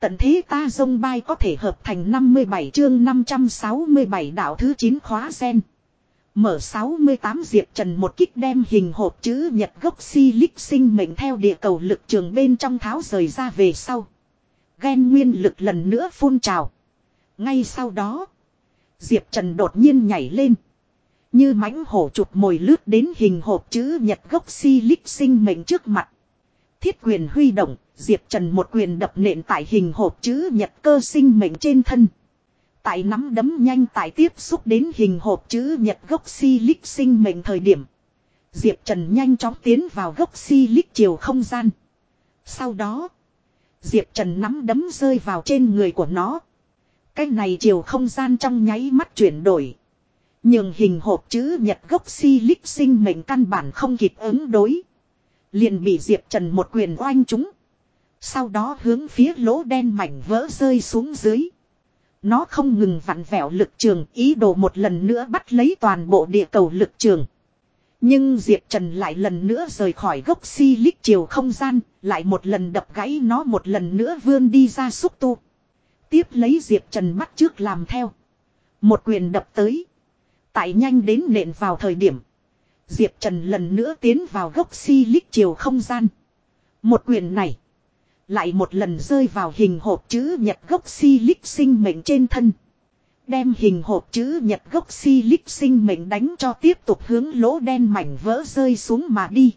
Tận thế ta dông bay có thể hợp thành 57 chương 567 đạo thứ 9 khóa sen. Mở 68 Diệp Trần một kích đem hình hộp chữ nhật gốc si lích sinh mệnh theo địa cầu lực trường bên trong tháo rời ra về sau. Ghen nguyên lực lần nữa phun trào. Ngay sau đó, Diệp Trần đột nhiên nhảy lên. Như mãnh hổ chụp mồi lướt đến hình hộp chữ nhật gốc si lích sinh mệnh trước mặt. Thiết quyền huy động, Diệp Trần một quyền đập nện tại hình hộp chữ nhật cơ sinh mệnh trên thân. Tại nắm đấm nhanh tại tiếp xúc đến hình hộp chữ nhật gốc si lích sinh mệnh thời điểm. Diệp Trần nhanh chóng tiến vào gốc si lích chiều không gian. Sau đó, Diệp Trần nắm đấm rơi vào trên người của nó. Cái này chiều không gian trong nháy mắt chuyển đổi. Nhưng hình hộp chữ nhật gốc si lích sinh mệnh căn bản không kịp ứng đối. Liền bị Diệp Trần một quyền oanh chúng. Sau đó hướng phía lỗ đen mảnh vỡ rơi xuống dưới. Nó không ngừng vặn vẹo lực trường ý đồ một lần nữa bắt lấy toàn bộ địa cầu lực trường. Nhưng Diệp Trần lại lần nữa rời khỏi gốc si lích chiều không gian, lại một lần đập gãy nó một lần nữa vươn đi ra xúc tu. Tiếp lấy Diệp Trần bắt trước làm theo. Một quyền đập tới. Tại nhanh đến nện vào thời điểm. Diệp Trần lần nữa tiến vào gốc si lích chiều không gian. Một quyền này. Lại một lần rơi vào hình hộp chữ nhật gốc si lích sinh mệnh trên thân. Đem hình hộp chữ nhật gốc si lích sinh mệnh đánh cho tiếp tục hướng lỗ đen mảnh vỡ rơi xuống mà đi.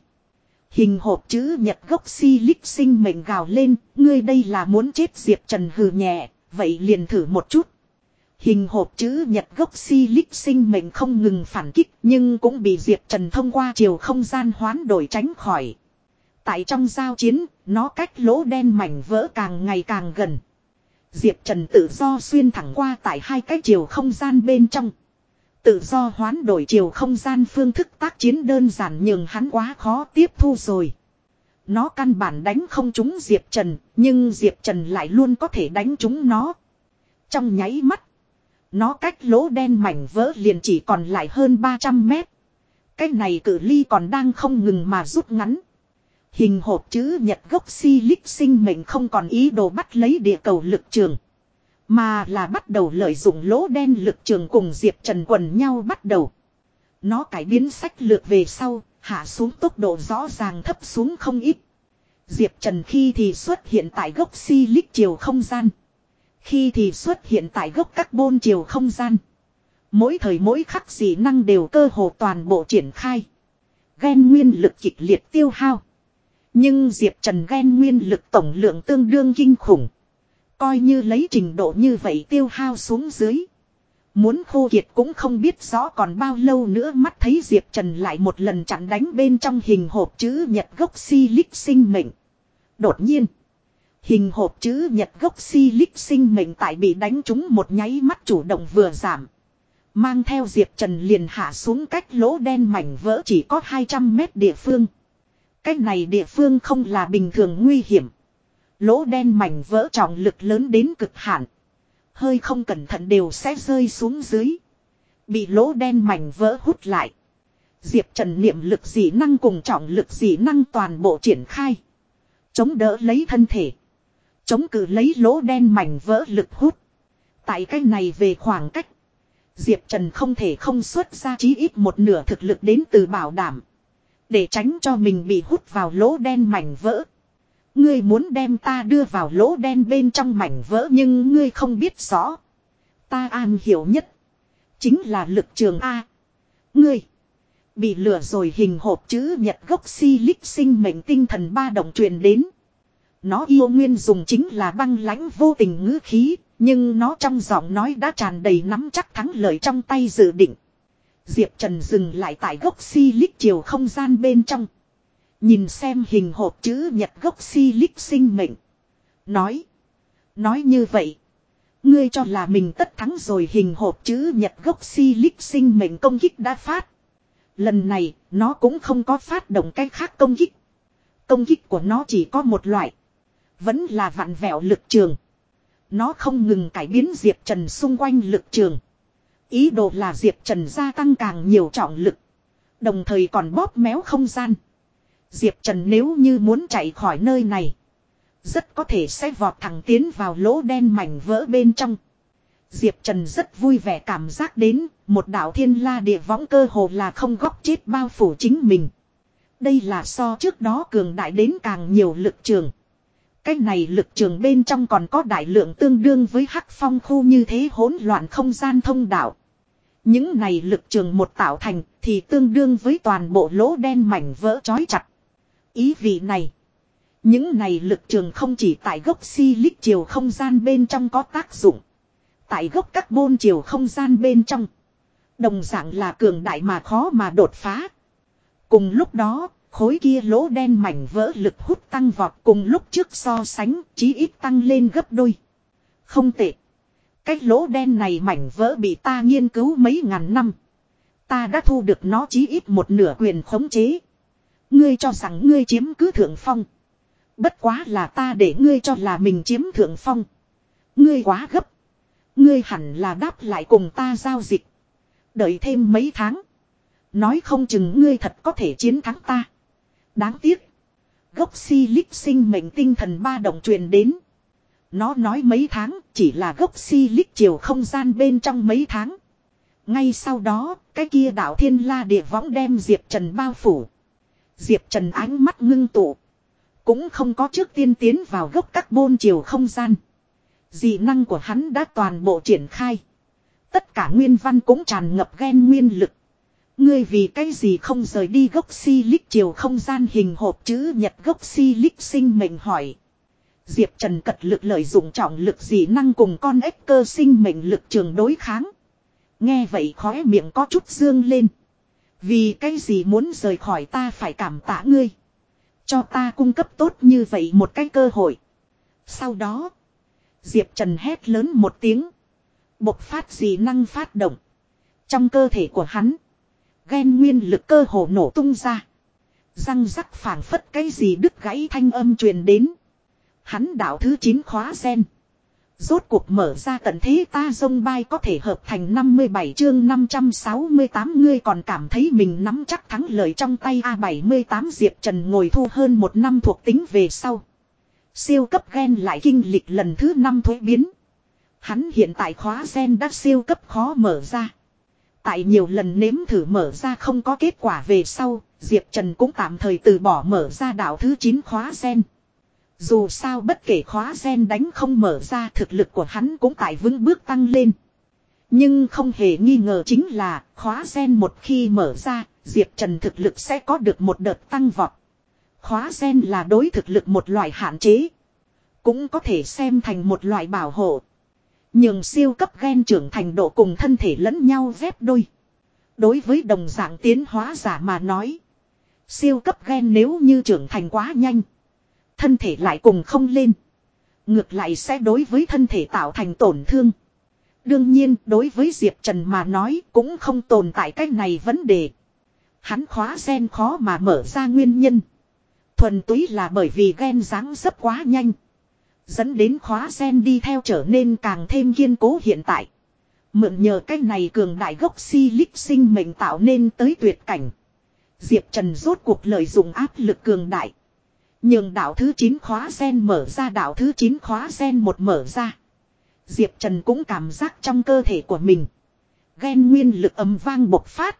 Hình hộp chữ nhật gốc si lích sinh mệnh gào lên, ngươi đây là muốn chết Diệp Trần hừ nhẹ, vậy liền thử một chút. Hình hộp chữ nhật gốc si lích sinh mệnh không ngừng phản kích nhưng cũng bị Diệp Trần thông qua chiều không gian hoán đổi tránh khỏi. Tại trong giao chiến, nó cách lỗ đen mảnh vỡ càng ngày càng gần. Diệp Trần tự do xuyên thẳng qua tại hai cái chiều không gian bên trong. Tự do hoán đổi chiều không gian phương thức tác chiến đơn giản nhưng hắn quá khó tiếp thu rồi. Nó căn bản đánh không trúng Diệp Trần, nhưng Diệp Trần lại luôn có thể đánh trúng nó. Trong nháy mắt, nó cách lỗ đen mảnh vỡ liền chỉ còn lại hơn 300 mét. Cái này cử ly còn đang không ngừng mà rút ngắn. Hình hộp chữ nhật gốc si lích sinh mệnh không còn ý đồ bắt lấy địa cầu lực trường. Mà là bắt đầu lợi dụng lỗ đen lực trường cùng Diệp Trần quần nhau bắt đầu. Nó cải biến sách lược về sau, hạ xuống tốc độ rõ ràng thấp xuống không ít. Diệp Trần khi thì xuất hiện tại gốc si lích chiều không gian. Khi thì xuất hiện tại gốc carbon chiều không gian. Mỗi thời mỗi khắc dị năng đều cơ hồ toàn bộ triển khai. Ghen nguyên lực kịch liệt tiêu hao. Nhưng Diệp Trần ghen nguyên lực tổng lượng tương đương kinh khủng. Coi như lấy trình độ như vậy tiêu hao xuống dưới. Muốn khô kiệt cũng không biết rõ còn bao lâu nữa mắt thấy Diệp Trần lại một lần chặn đánh bên trong hình hộp chữ nhật gốc si lích sinh mệnh. Đột nhiên. Hình hộp chữ nhật gốc si lích sinh mệnh tại bị đánh trúng một nháy mắt chủ động vừa giảm. Mang theo Diệp Trần liền hạ xuống cách lỗ đen mảnh vỡ chỉ có 200 mét địa phương. Cách này địa phương không là bình thường nguy hiểm. Lỗ đen mảnh vỡ trọng lực lớn đến cực hạn. Hơi không cẩn thận đều sẽ rơi xuống dưới. Bị lỗ đen mảnh vỡ hút lại. Diệp Trần niệm lực dị năng cùng trọng lực dị năng toàn bộ triển khai. Chống đỡ lấy thân thể. Chống cự lấy lỗ đen mảnh vỡ lực hút. Tại cách này về khoảng cách. Diệp Trần không thể không xuất ra chí ít một nửa thực lực đến từ bảo đảm. Để tránh cho mình bị hút vào lỗ đen mảnh vỡ. Ngươi muốn đem ta đưa vào lỗ đen bên trong mảnh vỡ nhưng ngươi không biết rõ. Ta an hiểu nhất. Chính là lực trường A. Ngươi. Bị lửa rồi hình hộp chữ nhật gốc si lích sinh mệnh tinh thần ba động truyền đến. Nó yêu nguyên dùng chính là băng lãnh vô tình ngữ khí. Nhưng nó trong giọng nói đã tràn đầy nắm chắc thắng lợi trong tay dự định. Diệp Trần dừng lại tại gốc si lích chiều không gian bên trong. Nhìn xem hình hộp chữ nhật gốc si lích sinh mệnh. Nói. Nói như vậy. Ngươi cho là mình tất thắng rồi hình hộp chữ nhật gốc si lích sinh mệnh công kích đã phát. Lần này, nó cũng không có phát động cái khác công kích. Công kích của nó chỉ có một loại. Vẫn là vặn vẹo lực trường. Nó không ngừng cải biến Diệp Trần xung quanh lực trường. Ý đồ là Diệp Trần gia tăng càng nhiều trọng lực. Đồng thời còn bóp méo không gian. Diệp Trần nếu như muốn chạy khỏi nơi này. Rất có thể sẽ vọt thẳng tiến vào lỗ đen mảnh vỡ bên trong. Diệp Trần rất vui vẻ cảm giác đến, một đạo thiên la địa võng cơ hồ là không góc chết bao phủ chính mình. Đây là so trước đó cường đại đến càng nhiều lực trường. Cái này lực trường bên trong còn có đại lượng tương đương với hắc phong khu như thế hỗn loạn không gian thông đạo. Những này lực trường một tạo thành thì tương đương với toàn bộ lỗ đen mảnh vỡ chói chặt. Ý vị này. Những này lực trường không chỉ tại gốc si lít chiều không gian bên trong có tác dụng. Tại gốc carbon chiều không gian bên trong. Đồng dạng là cường đại mà khó mà đột phá. Cùng lúc đó, khối kia lỗ đen mảnh vỡ lực hút tăng vọt cùng lúc trước so sánh, chí ít tăng lên gấp đôi. Không tệ. Cái lỗ đen này mảnh vỡ bị ta nghiên cứu mấy ngàn năm. Ta đã thu được nó chí ít một nửa quyền khống chế. Ngươi cho rằng ngươi chiếm cứ thượng phong. Bất quá là ta để ngươi cho là mình chiếm thượng phong. Ngươi quá gấp. Ngươi hẳn là đáp lại cùng ta giao dịch. Đợi thêm mấy tháng. Nói không chừng ngươi thật có thể chiến thắng ta. Đáng tiếc. Gốc si lích sinh mệnh tinh thần ba động truyền đến. Nó nói mấy tháng chỉ là gốc si lích chiều không gian bên trong mấy tháng. Ngay sau đó, cái kia đạo thiên la địa võng đem Diệp Trần bao phủ. Diệp Trần ánh mắt ngưng tụ. Cũng không có trước tiên tiến vào gốc các bôn chiều không gian. Dị năng của hắn đã toàn bộ triển khai. Tất cả nguyên văn cũng tràn ngập ghen nguyên lực. Ngươi vì cái gì không rời đi gốc si lích chiều không gian hình hộp chữ nhật gốc si lích sinh mệnh hỏi. Diệp Trần cật lực lợi dụng trọng lực dị năng cùng con ếch cơ sinh mệnh lực trường đối kháng. Nghe vậy khóe miệng có chút dương lên. Vì cái gì muốn rời khỏi ta phải cảm tạ ngươi. Cho ta cung cấp tốt như vậy một cái cơ hội. Sau đó. Diệp Trần hét lớn một tiếng. Bộc phát dị năng phát động. Trong cơ thể của hắn. Ghen nguyên lực cơ hồ nổ tung ra. Răng rắc phảng phất cái gì đứt gãy thanh âm truyền đến. Hắn đạo thứ 9 khóa sen. Rốt cuộc mở ra tận thế ta dông bay có thể hợp thành 57 chương 568 ngươi còn cảm thấy mình nắm chắc thắng lợi trong tay A78 Diệp Trần ngồi thu hơn một năm thuộc tính về sau. Siêu cấp gen lại kinh lịch lần thứ 5 thuế biến. Hắn hiện tại khóa gen đã siêu cấp khó mở ra. Tại nhiều lần nếm thử mở ra không có kết quả về sau, Diệp Trần cũng tạm thời từ bỏ mở ra đạo thứ 9 khóa gen. Dù sao bất kể khóa gen đánh không mở ra thực lực của hắn cũng tại vững bước tăng lên. Nhưng không hề nghi ngờ chính là khóa gen một khi mở ra, Diệp Trần thực lực sẽ có được một đợt tăng vọt. Khóa gen là đối thực lực một loại hạn chế. Cũng có thể xem thành một loại bảo hộ. Nhưng siêu cấp gen trưởng thành độ cùng thân thể lẫn nhau ghép đôi. Đối với đồng dạng tiến hóa giả mà nói. Siêu cấp gen nếu như trưởng thành quá nhanh. Thân thể lại cùng không lên. Ngược lại sẽ đối với thân thể tạo thành tổn thương. Đương nhiên, đối với Diệp Trần mà nói cũng không tồn tại cái này vấn đề. Hắn khóa gen khó mà mở ra nguyên nhân. Thuần túy là bởi vì gen dáng dấp quá nhanh. Dẫn đến khóa sen đi theo trở nên càng thêm kiên cố hiện tại. Mượn nhờ cái này cường đại gốc si lích sinh mệnh tạo nên tới tuyệt cảnh. Diệp Trần rốt cuộc lợi dụng áp lực cường đại. Nhưng đạo thứ 9 khóa sen mở ra, đạo thứ 9 khóa sen một mở ra. Diệp Trần cũng cảm giác trong cơ thể của mình. Ghen nguyên lực âm vang bộc phát.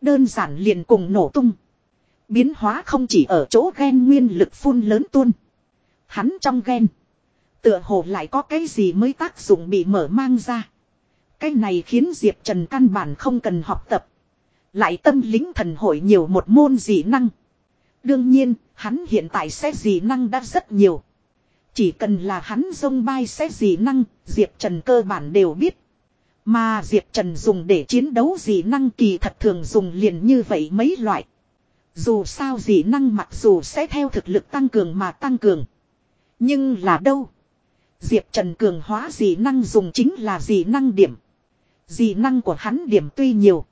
Đơn giản liền cùng nổ tung. Biến hóa không chỉ ở chỗ ghen nguyên lực phun lớn tuôn. Hắn trong ghen. Tựa hồ lại có cái gì mới tác dụng bị mở mang ra. Cái này khiến Diệp Trần căn bản không cần học tập. Lại tâm lính thần hội nhiều một môn dị năng. Đương nhiên, hắn hiện tại sẽ dị năng đã rất nhiều. Chỉ cần là hắn dông bay sẽ dị năng, Diệp Trần cơ bản đều biết. Mà Diệp Trần dùng để chiến đấu dị năng kỳ thật thường dùng liền như vậy mấy loại. Dù sao dị năng mặc dù sẽ theo thực lực tăng cường mà tăng cường. Nhưng là đâu? Diệp Trần cường hóa dị năng dùng chính là dị năng điểm. Dị năng của hắn điểm tuy nhiều.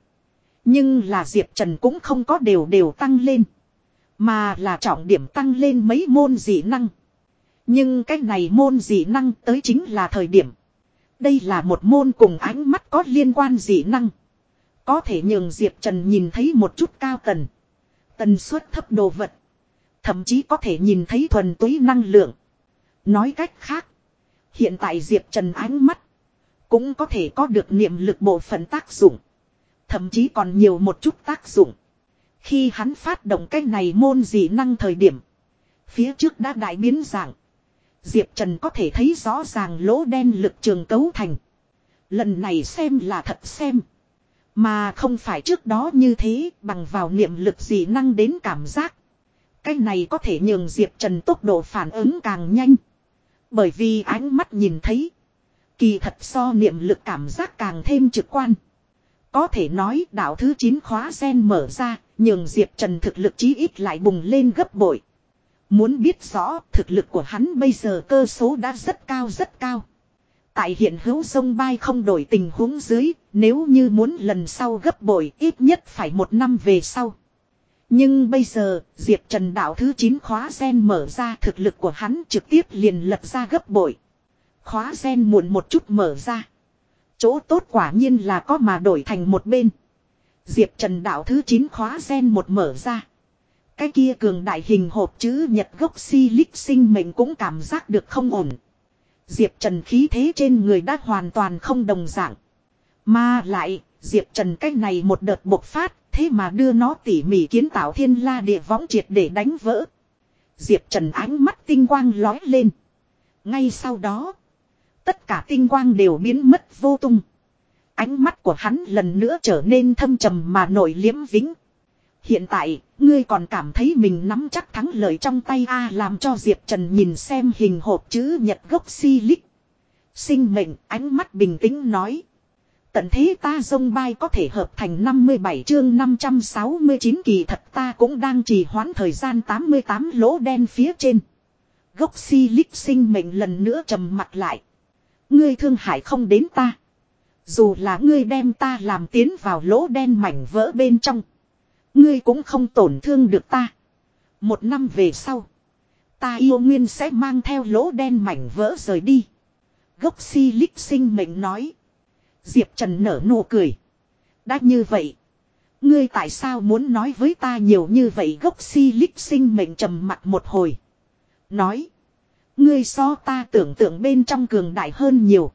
Nhưng là Diệp Trần cũng không có đều đều tăng lên. Mà là trọng điểm tăng lên mấy môn dị năng. Nhưng cái này môn dị năng tới chính là thời điểm. Đây là một môn cùng ánh mắt có liên quan dị năng. Có thể nhường Diệp Trần nhìn thấy một chút cao tần. Tần suất thấp đồ vật. Thậm chí có thể nhìn thấy thuần túy năng lượng. Nói cách khác. Hiện tại Diệp Trần ánh mắt. Cũng có thể có được niệm lực bộ phận tác dụng. Thậm chí còn nhiều một chút tác dụng. Khi hắn phát động cái này môn dị năng thời điểm. Phía trước đã đại biến dạng. Diệp Trần có thể thấy rõ ràng lỗ đen lực trường cấu thành. Lần này xem là thật xem. Mà không phải trước đó như thế, bằng vào niệm lực dị năng đến cảm giác. Cái này có thể nhường Diệp Trần tốc độ phản ứng càng nhanh. Bởi vì ánh mắt nhìn thấy. Kỳ thật so niệm lực cảm giác càng thêm trực quan. Có thể nói đạo thứ 9 khóa sen mở ra, nhường Diệp Trần thực lực chí ít lại bùng lên gấp bội. Muốn biết rõ thực lực của hắn bây giờ cơ số đã rất cao rất cao. Tại hiện hữu sông bay không đổi tình huống dưới, nếu như muốn lần sau gấp bội ít nhất phải một năm về sau. Nhưng bây giờ, Diệp Trần đạo thứ 9 khóa sen mở ra thực lực của hắn trực tiếp liền lật ra gấp bội. Khóa sen muộn một chút mở ra. Chỗ tốt quả nhiên là có mà đổi thành một bên. Diệp Trần đạo thứ 9 khóa sen một mở ra. Cái kia cường đại hình hộp chữ nhật gốc si lích sinh mệnh cũng cảm giác được không ổn. Diệp Trần khí thế trên người đã hoàn toàn không đồng dạng. Mà lại, Diệp Trần cách này một đợt bộc phát, thế mà đưa nó tỉ mỉ kiến tạo thiên la địa võng triệt để đánh vỡ. Diệp Trần ánh mắt tinh quang lói lên. Ngay sau đó, tất cả tinh quang đều biến mất vô tung. Ánh mắt của hắn lần nữa trở nên thâm trầm mà nổi liếm vĩnh. Hiện tại, ngươi còn cảm thấy mình nắm chắc thắng lợi trong tay A làm cho Diệp Trần nhìn xem hình hộp chữ nhật gốc si lích. Sinh mệnh, ánh mắt bình tĩnh nói. Tận thế ta dông bay có thể hợp thành 57 chương 569 kỳ thật ta cũng đang trì hoãn thời gian 88 lỗ đen phía trên. Gốc si lích sinh mệnh lần nữa trầm mặt lại. Ngươi thương hại không đến ta. Dù là ngươi đem ta làm tiến vào lỗ đen mảnh vỡ bên trong. Ngươi cũng không tổn thương được ta. Một năm về sau. Ta yêu nguyên sẽ mang theo lỗ đen mảnh vỡ rời đi. Gốc si lích sinh mệnh nói. Diệp Trần nở nụ cười. Đã như vậy. Ngươi tại sao muốn nói với ta nhiều như vậy gốc si lích sinh mệnh trầm mặt một hồi. Nói. Ngươi so ta tưởng tượng bên trong cường đại hơn nhiều.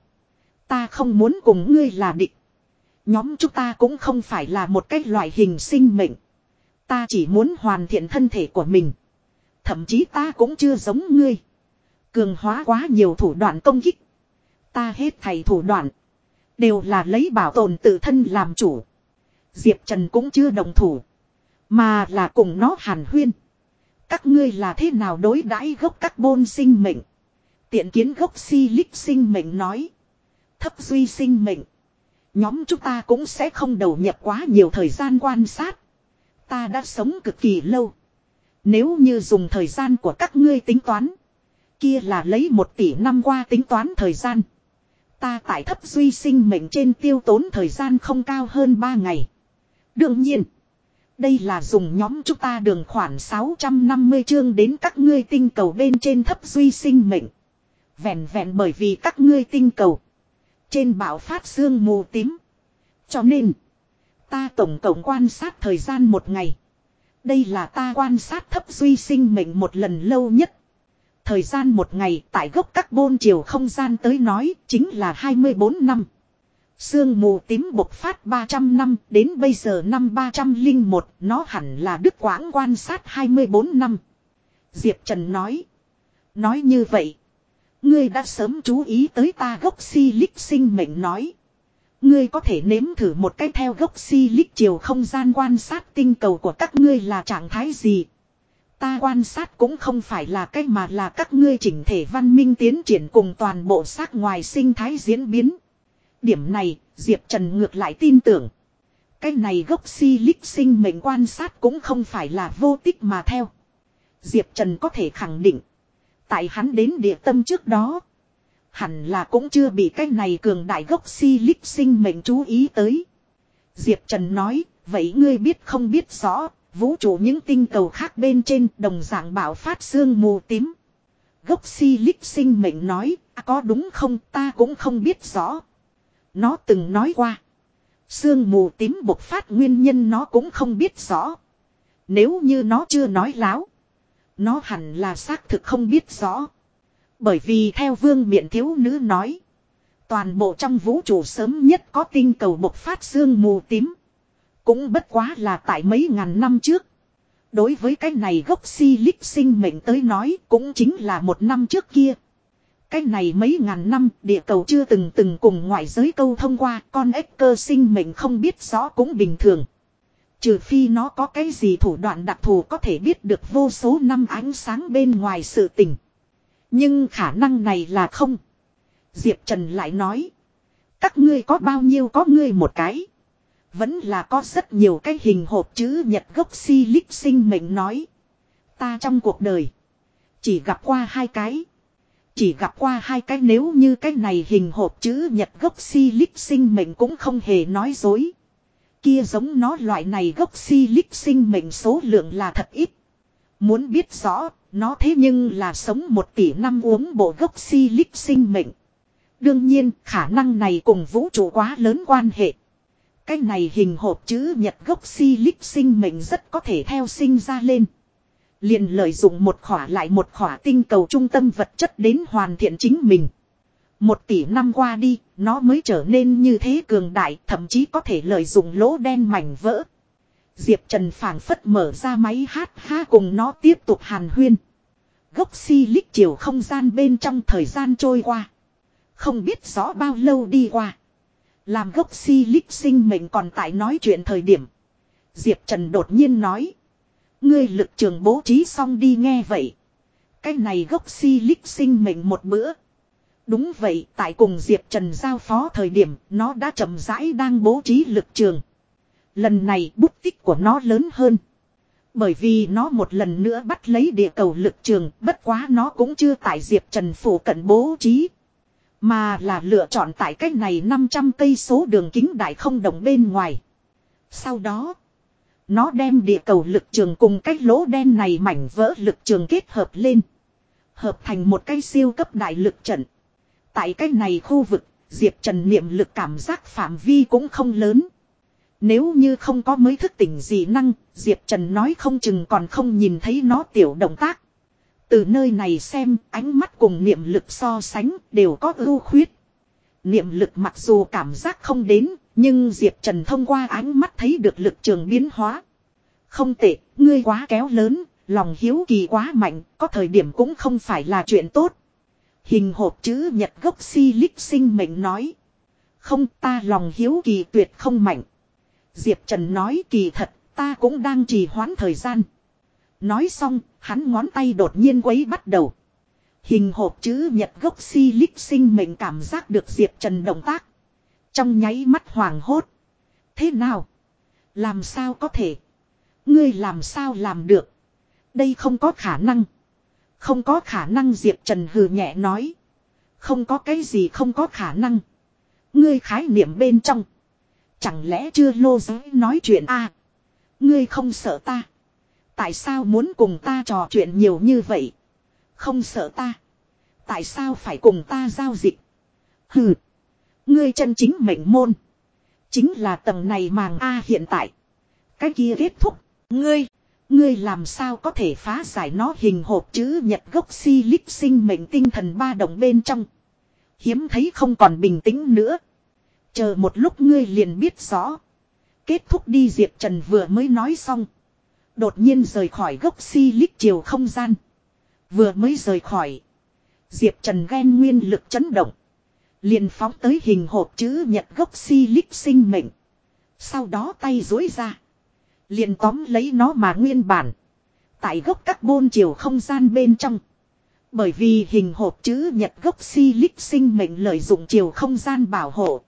Ta không muốn cùng ngươi là địch. Nhóm chúng ta cũng không phải là một cái loại hình sinh mệnh. Ta chỉ muốn hoàn thiện thân thể của mình. Thậm chí ta cũng chưa giống ngươi. Cường hóa quá nhiều thủ đoạn công kích. Ta hết thầy thủ đoạn. Đều là lấy bảo tồn tự thân làm chủ. Diệp Trần cũng chưa đồng thủ. Mà là cùng nó hàn huyên. Các ngươi là thế nào đối đãi gốc các bôn sinh mệnh. Tiện kiến gốc si lích sinh mệnh nói. Thấp duy sinh mệnh. Nhóm chúng ta cũng sẽ không đầu nhập quá nhiều thời gian quan sát. Ta đã sống cực kỳ lâu. Nếu như dùng thời gian của các ngươi tính toán. Kia là lấy một tỷ năm qua tính toán thời gian. Ta tại thấp duy sinh mệnh trên tiêu tốn thời gian không cao hơn 3 ngày. Đương nhiên. Đây là dùng nhóm chúng ta đường khoản 650 chương đến các ngươi tinh cầu bên trên thấp duy sinh mệnh. Vẹn vẹn bởi vì các ngươi tinh cầu. Trên bão phát xương mù tím. Cho nên. Ta tổng cộng quan sát thời gian một ngày. Đây là ta quan sát thấp duy sinh mệnh một lần lâu nhất. Thời gian một ngày tại gốc các bôn chiều không gian tới nói chính là 24 năm. Sương mù tím bộc phát 300 năm, đến bây giờ năm 301 nó hẳn là đức quãng quan sát 24 năm. Diệp Trần nói. Nói như vậy. Ngươi đã sớm chú ý tới ta gốc si lích sinh mệnh nói. Ngươi có thể nếm thử một cái theo gốc si lích chiều không gian quan sát tinh cầu của các ngươi là trạng thái gì. Ta quan sát cũng không phải là cách mà là các ngươi chỉnh thể văn minh tiến triển cùng toàn bộ xác ngoài sinh thái diễn biến. Điểm này, Diệp Trần ngược lại tin tưởng. Cái này gốc si lích sinh mệnh quan sát cũng không phải là vô tích mà theo. Diệp Trần có thể khẳng định. Tại hắn đến địa tâm trước đó. Hẳn là cũng chưa bị cái này cường đại gốc si lích sinh mệnh chú ý tới. Diệp Trần nói, vậy ngươi biết không biết rõ, vũ trụ những tinh cầu khác bên trên đồng dạng bảo phát xương mù tím. Gốc si lích sinh mệnh nói, à, có đúng không ta cũng không biết rõ. Nó từng nói qua. Sương mù tím bộc phát nguyên nhân nó cũng không biết rõ. Nếu như nó chưa nói láo. Nó hẳn là xác thực không biết rõ. Bởi vì theo vương miện thiếu nữ nói. Toàn bộ trong vũ trụ sớm nhất có tinh cầu bộc phát sương mù tím. Cũng bất quá là tại mấy ngàn năm trước. Đối với cái này gốc si lích sinh mệnh tới nói cũng chính là một năm trước kia. Cái này mấy ngàn năm, địa cầu chưa từng từng cùng ngoại giới câu thông qua, con ếch cơ sinh mệnh không biết rõ cũng bình thường. Trừ phi nó có cái gì thủ đoạn đặc thù có thể biết được vô số năm ánh sáng bên ngoài sự tình. Nhưng khả năng này là không. Diệp Trần lại nói. Các ngươi có bao nhiêu có ngươi một cái. Vẫn là có rất nhiều cái hình hộp chữ nhật gốc si lích sinh mệnh nói. Ta trong cuộc đời. Chỉ gặp qua hai cái. Chỉ gặp qua hai cái nếu như cái này hình hộp chữ nhật gốc si lích sinh mệnh cũng không hề nói dối. Kia giống nó loại này gốc si lích sinh mệnh số lượng là thật ít. Muốn biết rõ, nó thế nhưng là sống một tỷ năm uống bộ gốc si lích sinh mệnh. Đương nhiên, khả năng này cùng vũ trụ quá lớn quan hệ. Cái này hình hộp chữ nhật gốc si lít sinh mệnh rất có thể theo sinh ra lên. Liền lợi dụng một khỏa lại một khỏa tinh cầu trung tâm vật chất đến hoàn thiện chính mình. Một tỷ năm qua đi, nó mới trở nên như thế cường đại, thậm chí có thể lợi dụng lỗ đen mảnh vỡ. Diệp Trần phảng phất mở ra máy hát ha cùng nó tiếp tục hàn huyên. Gốc si lít chiều không gian bên trong thời gian trôi qua. Không biết rõ bao lâu đi qua. Làm gốc si lích sinh mệnh còn tại nói chuyện thời điểm. Diệp Trần đột nhiên nói. Ngươi lực trường bố trí xong đi nghe vậy. Cái này gốc si lích sinh mệnh một bữa. Đúng vậy, tại cùng Diệp Trần giao phó thời điểm, nó đã chậm rãi đang bố trí lực trường. Lần này bút tích của nó lớn hơn. Bởi vì nó một lần nữa bắt lấy địa cầu lực trường, bất quá nó cũng chưa tại Diệp Trần phủ cận bố trí. Mà là lựa chọn tại cách này 500 cây số đường kính đại không đồng bên ngoài. Sau đó, nó đem địa cầu lực trường cùng cái lỗ đen này mảnh vỡ lực trường kết hợp lên. Hợp thành một cái siêu cấp đại lực trận. Tại cái này khu vực, Diệp Trần niệm lực cảm giác phạm vi cũng không lớn. Nếu như không có mới thức tỉnh gì năng, Diệp Trần nói không chừng còn không nhìn thấy nó tiểu động tác. Từ nơi này xem, ánh mắt cùng niệm lực so sánh đều có ưu khuyết. Niệm lực mặc dù cảm giác không đến, nhưng Diệp Trần thông qua ánh mắt thấy được lực trường biến hóa. Không tệ, ngươi quá kéo lớn, lòng hiếu kỳ quá mạnh, có thời điểm cũng không phải là chuyện tốt. Hình hộp chữ nhật gốc si lích sinh mệnh nói. Không ta lòng hiếu kỳ tuyệt không mạnh. Diệp Trần nói kỳ thật, ta cũng đang trì hoãn thời gian. Nói xong, hắn ngón tay đột nhiên quấy bắt đầu. Hình hộp chữ nhật gốc si lích sinh mệnh cảm giác được Diệp Trần động tác. Trong nháy mắt hoàng hốt. Thế nào? Làm sao có thể? Ngươi làm sao làm được? Đây không có khả năng. Không có khả năng Diệp Trần hừ nhẹ nói. Không có cái gì không có khả năng. Ngươi khái niệm bên trong. Chẳng lẽ chưa lô giới nói chuyện a à, Ngươi không sợ ta. Tại sao muốn cùng ta trò chuyện nhiều như vậy? Không sợ ta. Tại sao phải cùng ta giao dịch? Hừ. Ngươi chân chính mệnh môn. Chính là tầng này màng A hiện tại. Cái kia kết thúc. Ngươi. Ngươi làm sao có thể phá giải nó hình hộp chữ nhật gốc si lích sinh mệnh tinh thần ba đồng bên trong. Hiếm thấy không còn bình tĩnh nữa. Chờ một lúc ngươi liền biết rõ. Kết thúc đi Diệp Trần vừa mới nói xong. Đột nhiên rời khỏi gốc si lít chiều không gian. Vừa mới rời khỏi. Diệp Trần ghen nguyên lực chấn động. Liền phóng tới hình hộp chữ nhật gốc si lít sinh mệnh. Sau đó tay dối ra. Liền tóm lấy nó mà nguyên bản. Tại gốc carbon chiều không gian bên trong. Bởi vì hình hộp chữ nhật gốc si lít sinh mệnh lợi dụng chiều không gian bảo hộ.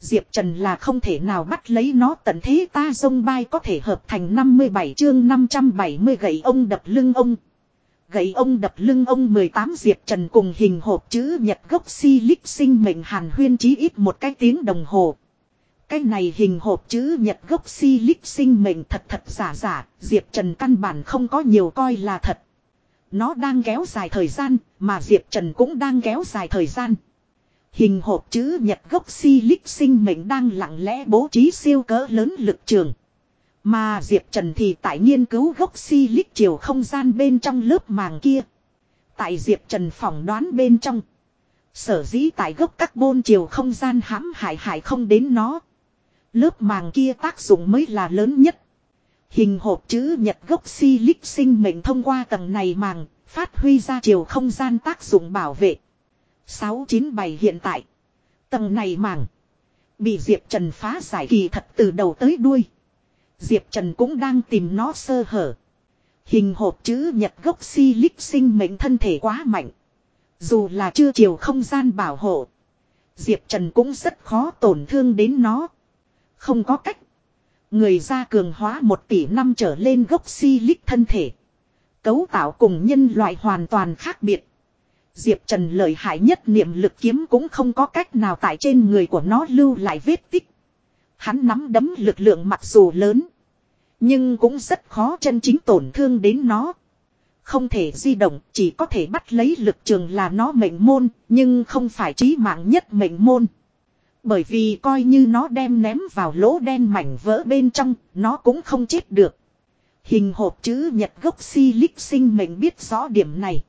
Diệp Trần là không thể nào bắt lấy nó tận thế ta sông bay có thể hợp thành 57 chương 570 gậy ông đập lưng ông. Gậy ông đập lưng ông 18 Diệp Trần cùng hình hộp chữ nhật gốc si lích sinh mệnh hàn huyên chí ít một cái tiếng đồng hồ. Cái này hình hộp chữ nhật gốc si lích sinh mệnh thật thật giả giả, Diệp Trần căn bản không có nhiều coi là thật. Nó đang kéo dài thời gian, mà Diệp Trần cũng đang kéo dài thời gian. Hình hộp chữ nhật gốc si lích sinh mệnh đang lặng lẽ bố trí siêu cỡ lớn lực trường. Mà Diệp Trần thì tại nghiên cứu gốc si lích chiều không gian bên trong lớp màng kia. Tại Diệp Trần phỏng đoán bên trong. Sở dĩ tại gốc carbon chiều không gian hãm hại hại không đến nó. Lớp màng kia tác dụng mới là lớn nhất. Hình hộp chữ nhật gốc silic sinh mệnh thông qua tầng này màng, phát huy ra chiều không gian tác dụng bảo vệ. 697 hiện tại. Tầng này màng. Bị Diệp Trần phá giải kỳ thật từ đầu tới đuôi. Diệp Trần cũng đang tìm nó sơ hở. Hình hộp chữ nhật gốc silic sinh mệnh thân thể quá mạnh. Dù là chưa chiều không gian bảo hộ. Diệp Trần cũng rất khó tổn thương đến nó. Không có cách. Người ra cường hóa một tỷ năm trở lên gốc silic thân thể. Cấu tạo cùng nhân loại hoàn toàn khác biệt. Diệp Trần lợi hại nhất niệm lực kiếm cũng không có cách nào tại trên người của nó lưu lại vết tích. Hắn nắm đấm lực lượng mặc dù lớn. Nhưng cũng rất khó chân chính tổn thương đến nó. Không thể di động, chỉ có thể bắt lấy lực trường là nó mệnh môn, nhưng không phải trí mạng nhất mệnh môn. Bởi vì coi như nó đem ném vào lỗ đen mảnh vỡ bên trong, nó cũng không chết được. Hình hộp chữ nhật gốc si lích sinh mệnh biết rõ điểm này.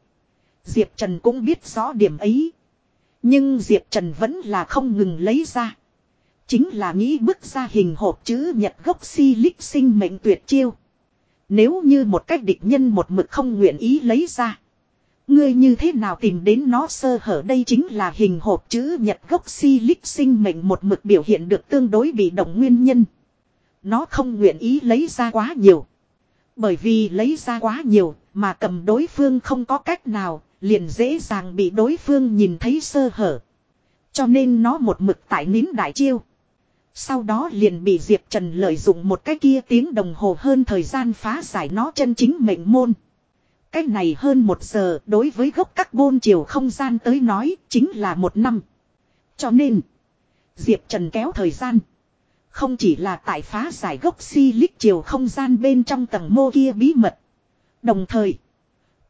Diệp Trần cũng biết rõ điểm ấy. Nhưng Diệp Trần vẫn là không ngừng lấy ra. Chính là nghĩ bức ra hình hộp chữ nhật gốc si lích sinh mệnh tuyệt chiêu. Nếu như một cách địch nhân một mực không nguyện ý lấy ra. Ngươi như thế nào tìm đến nó sơ hở đây chính là hình hộp chữ nhật gốc si lích sinh mệnh một mực biểu hiện được tương đối bị động nguyên nhân. Nó không nguyện ý lấy ra quá nhiều. Bởi vì lấy ra quá nhiều mà cầm đối phương không có cách nào liền dễ dàng bị đối phương nhìn thấy sơ hở. Cho nên nó một mực tại nín đại chiêu. Sau đó liền bị Diệp Trần lợi dụng một cái kia tiếng đồng hồ hơn thời gian phá giải nó chân chính mệnh môn. Cái này hơn một giờ đối với gốc các bôn chiều không gian tới nói chính là một năm. Cho nên, Diệp Trần kéo thời gian. Không chỉ là tại phá giải gốc si lích chiều không gian bên trong tầng mô kia bí mật. Đồng thời,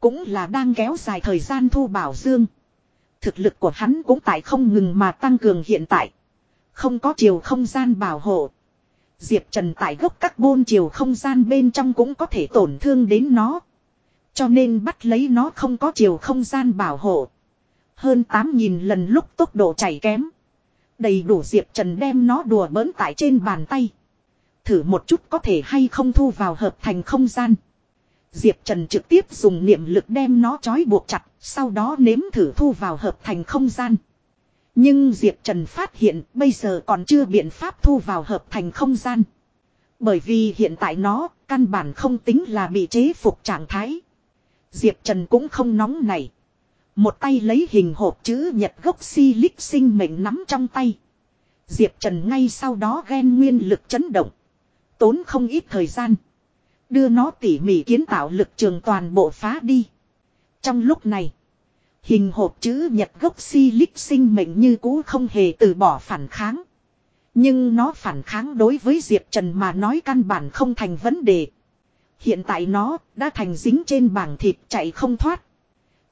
cũng là đang kéo dài thời gian thu bảo dương. Thực lực của hắn cũng tại không ngừng mà tăng cường hiện tại. Không có chiều không gian bảo hộ. Diệp Trần tại gốc các bôn chiều không gian bên trong cũng có thể tổn thương đến nó. Cho nên bắt lấy nó không có chiều không gian bảo hộ. Hơn 8.000 lần lúc tốc độ chảy kém. Đầy đủ Diệp Trần đem nó đùa bỡn tại trên bàn tay. Thử một chút có thể hay không thu vào hợp thành không gian. Diệp Trần trực tiếp dùng niệm lực đem nó trói buộc chặt, sau đó nếm thử thu vào hợp thành không gian. Nhưng Diệp Trần phát hiện bây giờ còn chưa biện pháp thu vào hợp thành không gian. Bởi vì hiện tại nó căn bản không tính là bị chế phục trạng thái. Diệp Trần cũng không nóng này. Một tay lấy hình hộp chữ nhật gốc si lích sinh mệnh nắm trong tay. Diệp Trần ngay sau đó ghen nguyên lực chấn động. Tốn không ít thời gian. Đưa nó tỉ mỉ kiến tạo lực trường toàn bộ phá đi. Trong lúc này. Hình hộp chữ nhật gốc si lích sinh mệnh như cũ không hề từ bỏ phản kháng. Nhưng nó phản kháng đối với Diệp Trần mà nói căn bản không thành vấn đề. Hiện tại nó đã thành dính trên bảng thịt chạy không thoát.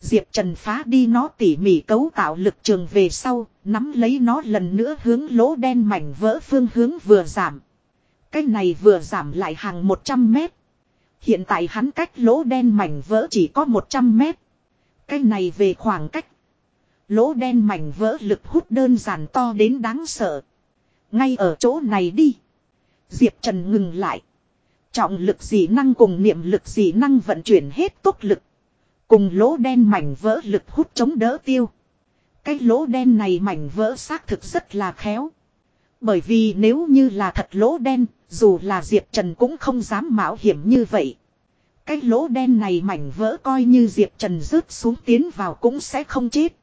Diệp Trần phá đi nó tỉ mỉ cấu tạo lực trường về sau, nắm lấy nó lần nữa hướng lỗ đen mảnh vỡ phương hướng vừa giảm. Cái này vừa giảm lại hàng 100 mét. Hiện tại hắn cách lỗ đen mảnh vỡ chỉ có 100 mét. Cái này về khoảng cách. Lỗ đen mảnh vỡ lực hút đơn giản to đến đáng sợ. Ngay ở chỗ này đi. Diệp Trần ngừng lại. Trọng lực dị năng cùng niệm lực dị năng vận chuyển hết tốc lực. Cùng lỗ đen mảnh vỡ lực hút chống đỡ tiêu. Cái lỗ đen này mảnh vỡ xác thực rất là khéo. Bởi vì nếu như là thật lỗ đen, dù là Diệp Trần cũng không dám mạo hiểm như vậy. Cái lỗ đen này mảnh vỡ coi như Diệp Trần rớt xuống tiến vào cũng sẽ không chết.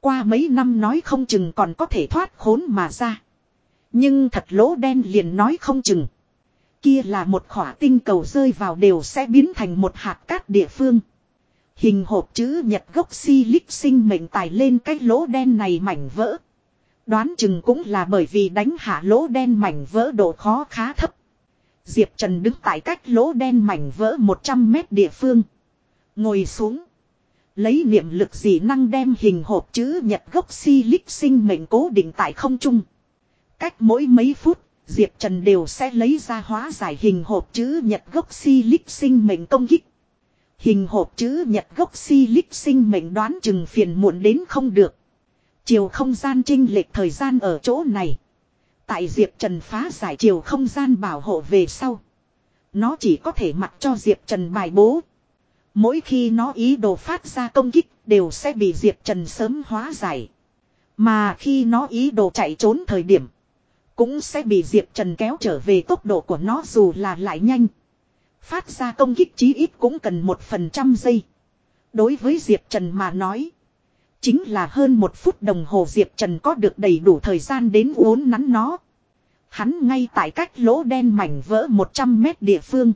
Qua mấy năm nói không chừng còn có thể thoát khốn mà ra. Nhưng thật lỗ đen liền nói không chừng. Kia là một khỏa tinh cầu rơi vào đều sẽ biến thành một hạt cát địa phương. Hình hộp chữ nhật gốc si lích sinh mệnh tài lên cái lỗ đen này mảnh vỡ. Đoán chừng cũng là bởi vì đánh hạ lỗ đen mảnh vỡ độ khó khá thấp. Diệp Trần đứng tại cách lỗ đen mảnh vỡ 100 mét địa phương. Ngồi xuống. Lấy niệm lực dị năng đem hình hộp chữ nhật gốc si lích sinh mệnh cố định tại không trung. Cách mỗi mấy phút, Diệp Trần đều sẽ lấy ra hóa giải hình hộp chữ nhật gốc si lích sinh mệnh công kích. Hình hộp chữ nhật gốc si lích sinh mệnh đoán chừng phiền muộn đến không được. Chiều không gian trinh lệch thời gian ở chỗ này. Tại Diệp Trần phá giải chiều không gian bảo hộ về sau. Nó chỉ có thể mặc cho Diệp Trần bài bố. Mỗi khi nó ý đồ phát ra công kích đều sẽ bị Diệp Trần sớm hóa giải. Mà khi nó ý đồ chạy trốn thời điểm. Cũng sẽ bị Diệp Trần kéo trở về tốc độ của nó dù là lại nhanh. Phát ra công kích chí ít cũng cần một phần trăm giây. Đối với Diệp Trần mà nói. Chính là hơn một phút đồng hồ Diệp Trần có được đầy đủ thời gian đến uốn nắn nó. Hắn ngay tại cách lỗ đen mảnh vỡ 100 mét địa phương.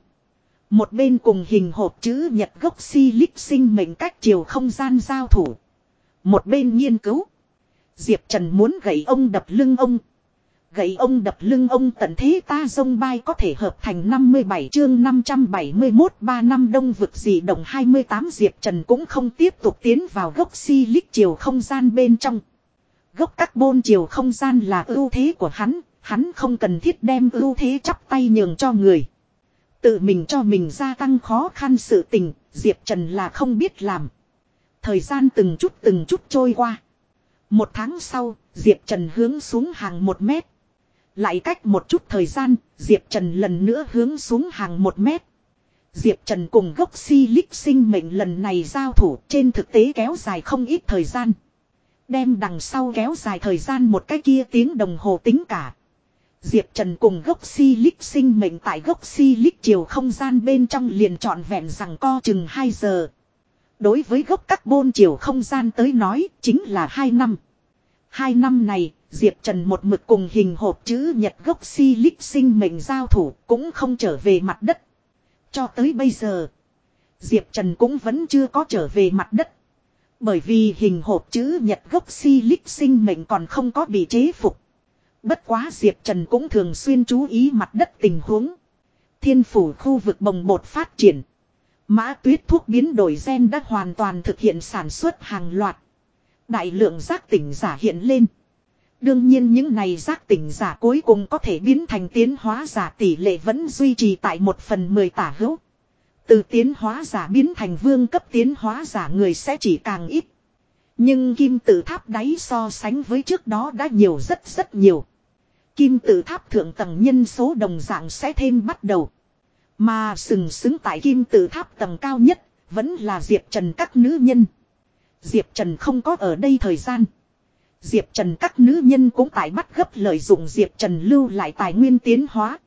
Một bên cùng hình hộp chữ nhật gốc si lích sinh mệnh cách chiều không gian giao thủ. Một bên nghiên cứu. Diệp Trần muốn gậy ông đập lưng ông. Gậy ông đập lưng ông tận thế ta dông bay có thể hợp thành 57 chương 571 3 năm đông vực gì đồng 28 Diệp Trần cũng không tiếp tục tiến vào gốc si lích chiều không gian bên trong. Gốc carbon chiều không gian là ưu thế của hắn, hắn không cần thiết đem ưu thế chắp tay nhường cho người. Tự mình cho mình gia tăng khó khăn sự tình, Diệp Trần là không biết làm. Thời gian từng chút từng chút trôi qua. Một tháng sau, Diệp Trần hướng xuống hàng một mét. Lại cách một chút thời gian, Diệp Trần lần nữa hướng xuống hàng một mét. Diệp Trần cùng gốc si lích sinh mệnh lần này giao thủ trên thực tế kéo dài không ít thời gian. Đem đằng sau kéo dài thời gian một cái kia tiếng đồng hồ tính cả. Diệp Trần cùng gốc si lích sinh mệnh tại gốc si lích chiều không gian bên trong liền trọn vẹn rằng co chừng 2 giờ. Đối với gốc carbon chiều không gian tới nói chính là 2 năm. 2 năm này, Diệp Trần một mực cùng hình hộp chữ nhật gốc si lích sinh mệnh giao thủ cũng không trở về mặt đất. Cho tới bây giờ, Diệp Trần cũng vẫn chưa có trở về mặt đất. Bởi vì hình hộp chữ nhật gốc si lích sinh mệnh còn không có bị chế phục. Bất quá Diệp Trần cũng thường xuyên chú ý mặt đất tình huống. Thiên phủ khu vực bồng bột phát triển. Mã tuyết thuốc biến đổi gen đã hoàn toàn thực hiện sản xuất hàng loạt. Đại lượng giác tỉnh giả hiện lên. Đương nhiên những này giác tỉnh giả cuối cùng có thể biến thành tiến hóa giả tỷ lệ vẫn duy trì tại một phần mười tả hữu. Từ tiến hóa giả biến thành vương cấp tiến hóa giả người sẽ chỉ càng ít. Nhưng kim tự tháp đáy so sánh với trước đó đã nhiều rất rất nhiều. Kim tự tháp thượng tầng nhân số đồng dạng sẽ thêm bắt đầu. Mà sừng sững tại kim tự tháp tầng cao nhất, vẫn là Diệp Trần các nữ nhân. Diệp Trần không có ở đây thời gian. Diệp Trần các nữ nhân cũng tại bắt gấp lợi dụng Diệp Trần lưu lại tài nguyên tiến hóa.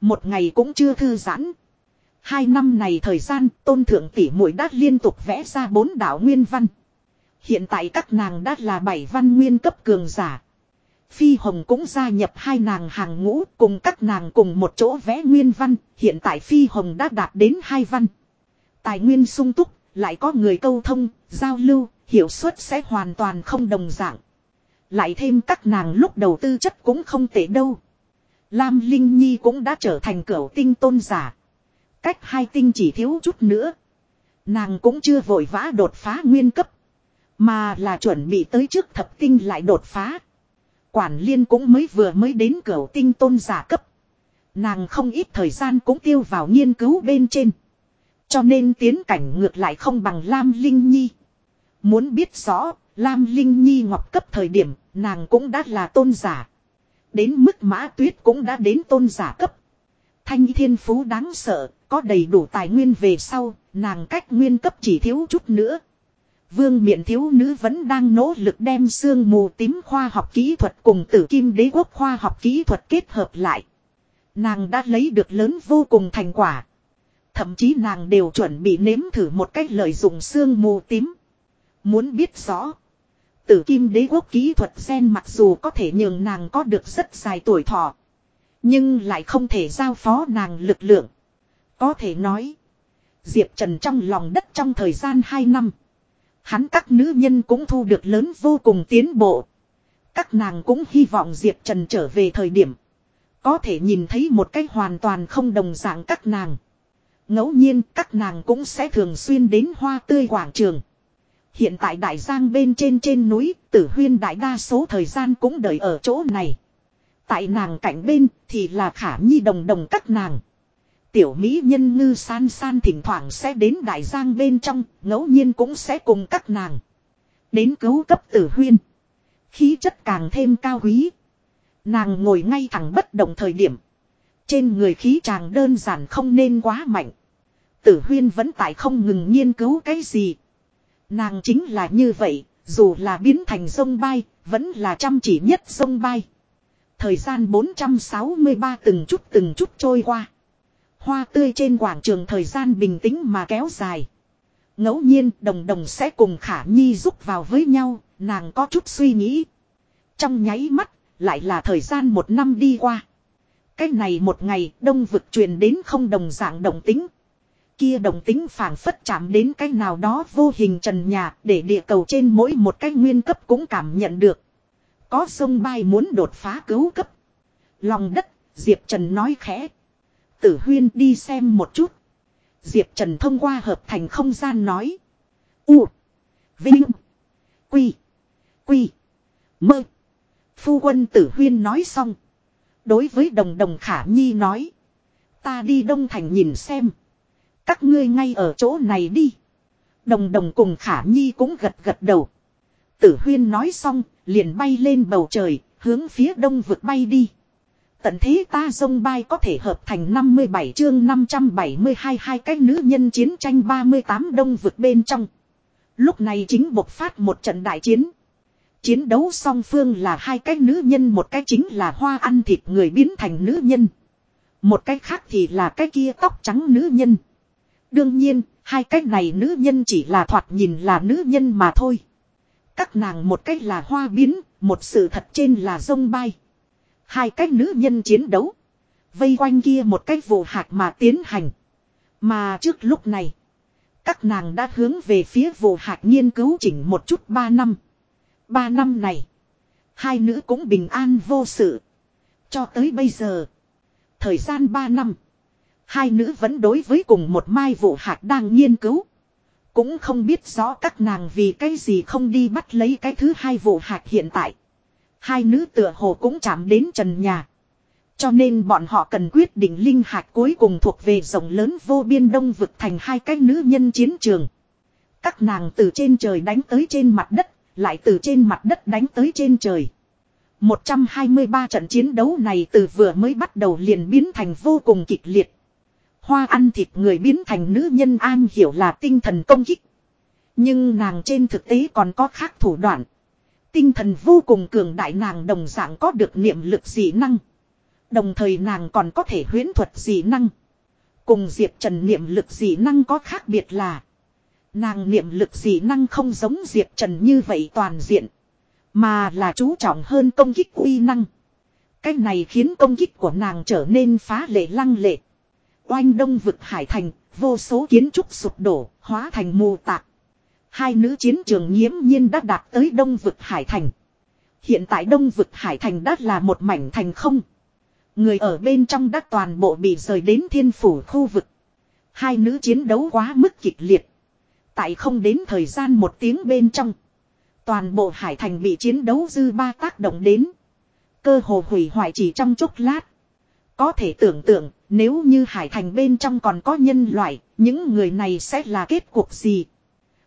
Một ngày cũng chưa thư giãn. Hai năm này thời gian tôn thượng tỷ muội đã liên tục vẽ ra bốn đạo nguyên văn. Hiện tại các nàng đã là bảy văn nguyên cấp cường giả. Phi Hồng cũng gia nhập hai nàng hàng ngũ cùng các nàng cùng một chỗ vẽ nguyên văn, hiện tại Phi Hồng đã đạt đến hai văn. Tài nguyên sung túc, lại có người câu thông, giao lưu, hiệu suất sẽ hoàn toàn không đồng dạng. Lại thêm các nàng lúc đầu tư chất cũng không tệ đâu. Lam Linh Nhi cũng đã trở thành cửu tinh tôn giả. Cách hai tinh chỉ thiếu chút nữa. Nàng cũng chưa vội vã đột phá nguyên cấp. Mà là chuẩn bị tới trước thập tinh lại đột phá. Quản liên cũng mới vừa mới đến cửu tinh tôn giả cấp. Nàng không ít thời gian cũng tiêu vào nghiên cứu bên trên. Cho nên tiến cảnh ngược lại không bằng Lam Linh Nhi. Muốn biết rõ, Lam Linh Nhi ngọc cấp thời điểm, nàng cũng đã là tôn giả. Đến mức mã tuyết cũng đã đến tôn giả cấp. Thanh thiên phú đáng sợ, có đầy đủ tài nguyên về sau, nàng cách nguyên cấp chỉ thiếu chút nữa. Vương miện thiếu nữ vẫn đang nỗ lực đem xương mù tím khoa học kỹ thuật cùng tử kim đế quốc khoa học kỹ thuật kết hợp lại. Nàng đã lấy được lớn vô cùng thành quả. Thậm chí nàng đều chuẩn bị nếm thử một cách lợi dụng xương mù tím. Muốn biết rõ. Tử kim đế quốc kỹ thuật gen mặc dù có thể nhường nàng có được rất dài tuổi thọ. Nhưng lại không thể giao phó nàng lực lượng. Có thể nói. Diệp Trần trong lòng đất trong thời gian 2 năm. Hắn các nữ nhân cũng thu được lớn vô cùng tiến bộ. Các nàng cũng hy vọng Diệp Trần trở về thời điểm. Có thể nhìn thấy một cách hoàn toàn không đồng dạng các nàng. ngẫu nhiên, các nàng cũng sẽ thường xuyên đến hoa tươi quảng trường. Hiện tại đại giang bên trên trên núi, tử huyên đại đa số thời gian cũng đợi ở chỗ này. Tại nàng cạnh bên thì là khả nhi đồng đồng các nàng. Tiểu mỹ nhân ngư san san thỉnh thoảng sẽ đến đại giang bên trong, ngẫu nhiên cũng sẽ cùng các nàng. Đến cứu cấp tử huyên. Khí chất càng thêm cao quý. Nàng ngồi ngay thẳng bất động thời điểm. Trên người khí chàng đơn giản không nên quá mạnh. Tử huyên vẫn tại không ngừng nghiên cứu cái gì. Nàng chính là như vậy, dù là biến thành sông bay, vẫn là chăm chỉ nhất sông bay. Thời gian 463 từng chút từng chút trôi qua. Hoa tươi trên quảng trường thời gian bình tĩnh mà kéo dài. ngẫu nhiên đồng đồng sẽ cùng khả nhi rúc vào với nhau, nàng có chút suy nghĩ. Trong nháy mắt, lại là thời gian một năm đi qua. Cái này một ngày đông vực truyền đến không đồng dạng động tính. Kia đồng tính phản phất chạm đến cái nào đó vô hình trần nhà để địa cầu trên mỗi một cái nguyên cấp cũng cảm nhận được. Có sông bay muốn đột phá cứu cấp. Lòng đất, Diệp Trần nói khẽ. Tử huyên đi xem một chút. Diệp Trần thông qua hợp thành không gian nói. U. Vinh. Quy. Quy. Mơ. Phu quân tử huyên nói xong. Đối với đồng đồng khả nhi nói. Ta đi Đông Thành nhìn xem. Các ngươi ngay ở chỗ này đi. Đồng đồng cùng khả nhi cũng gật gật đầu. Tử huyên nói xong, liền bay lên bầu trời, hướng phía đông vực bay đi. Tận thế ta sông bay có thể hợp thành 57 chương 572 hai cái nữ nhân chiến tranh 38 đông vực bên trong. Lúc này chính bộc phát một trận đại chiến. Chiến đấu song phương là hai cái nữ nhân một cái chính là hoa ăn thịt người biến thành nữ nhân. Một cái khác thì là cái kia tóc trắng nữ nhân. Đương nhiên, hai cái này nữ nhân chỉ là thoạt nhìn là nữ nhân mà thôi. Các nàng một cách là hoa biến, một sự thật trên là sông bay. Hai cách nữ nhân chiến đấu. Vây quanh kia một cách vụ hạc mà tiến hành. Mà trước lúc này, các nàng đã hướng về phía vụ hạc nghiên cứu chỉnh một chút ba năm. Ba năm này, hai nữ cũng bình an vô sự. Cho tới bây giờ, thời gian ba năm, hai nữ vẫn đối với cùng một mai vụ hạt đang nghiên cứu. Cũng không biết rõ các nàng vì cái gì không đi bắt lấy cái thứ hai vụ hạt hiện tại. Hai nữ tựa hồ cũng chạm đến trần nhà. Cho nên bọn họ cần quyết định linh hạt cuối cùng thuộc về rộng lớn vô biên đông vực thành hai cái nữ nhân chiến trường. Các nàng từ trên trời đánh tới trên mặt đất, lại từ trên mặt đất đánh tới trên trời. 123 trận chiến đấu này từ vừa mới bắt đầu liền biến thành vô cùng kịch liệt. Hoa ăn thịt người biến thành nữ nhân an hiểu là tinh thần công kích. Nhưng nàng trên thực tế còn có khác thủ đoạn. Tinh thần vô cùng cường đại nàng đồng dạng có được niệm lực dị năng. Đồng thời nàng còn có thể huyễn thuật dị năng. Cùng Diệp Trần niệm lực dị năng có khác biệt là. Nàng niệm lực dị năng không giống Diệp Trần như vậy toàn diện. Mà là chú trọng hơn công kích uy năng. Cái này khiến công kích của nàng trở nên phá lệ lăng lệ. Oanh đông vực hải thành, vô số kiến trúc sụp đổ, hóa thành mù tạc. Hai nữ chiến trường nghiễm nhiên đã đạt tới đông vực hải thành. Hiện tại đông vực hải thành đã là một mảnh thành không. Người ở bên trong đã toàn bộ bị rời đến thiên phủ khu vực. Hai nữ chiến đấu quá mức kịch liệt. Tại không đến thời gian một tiếng bên trong. Toàn bộ hải thành bị chiến đấu dư ba tác động đến. Cơ hồ hủy hoại chỉ trong chốc lát. Có thể tưởng tượng, nếu như hải thành bên trong còn có nhân loại, những người này sẽ là kết cuộc gì?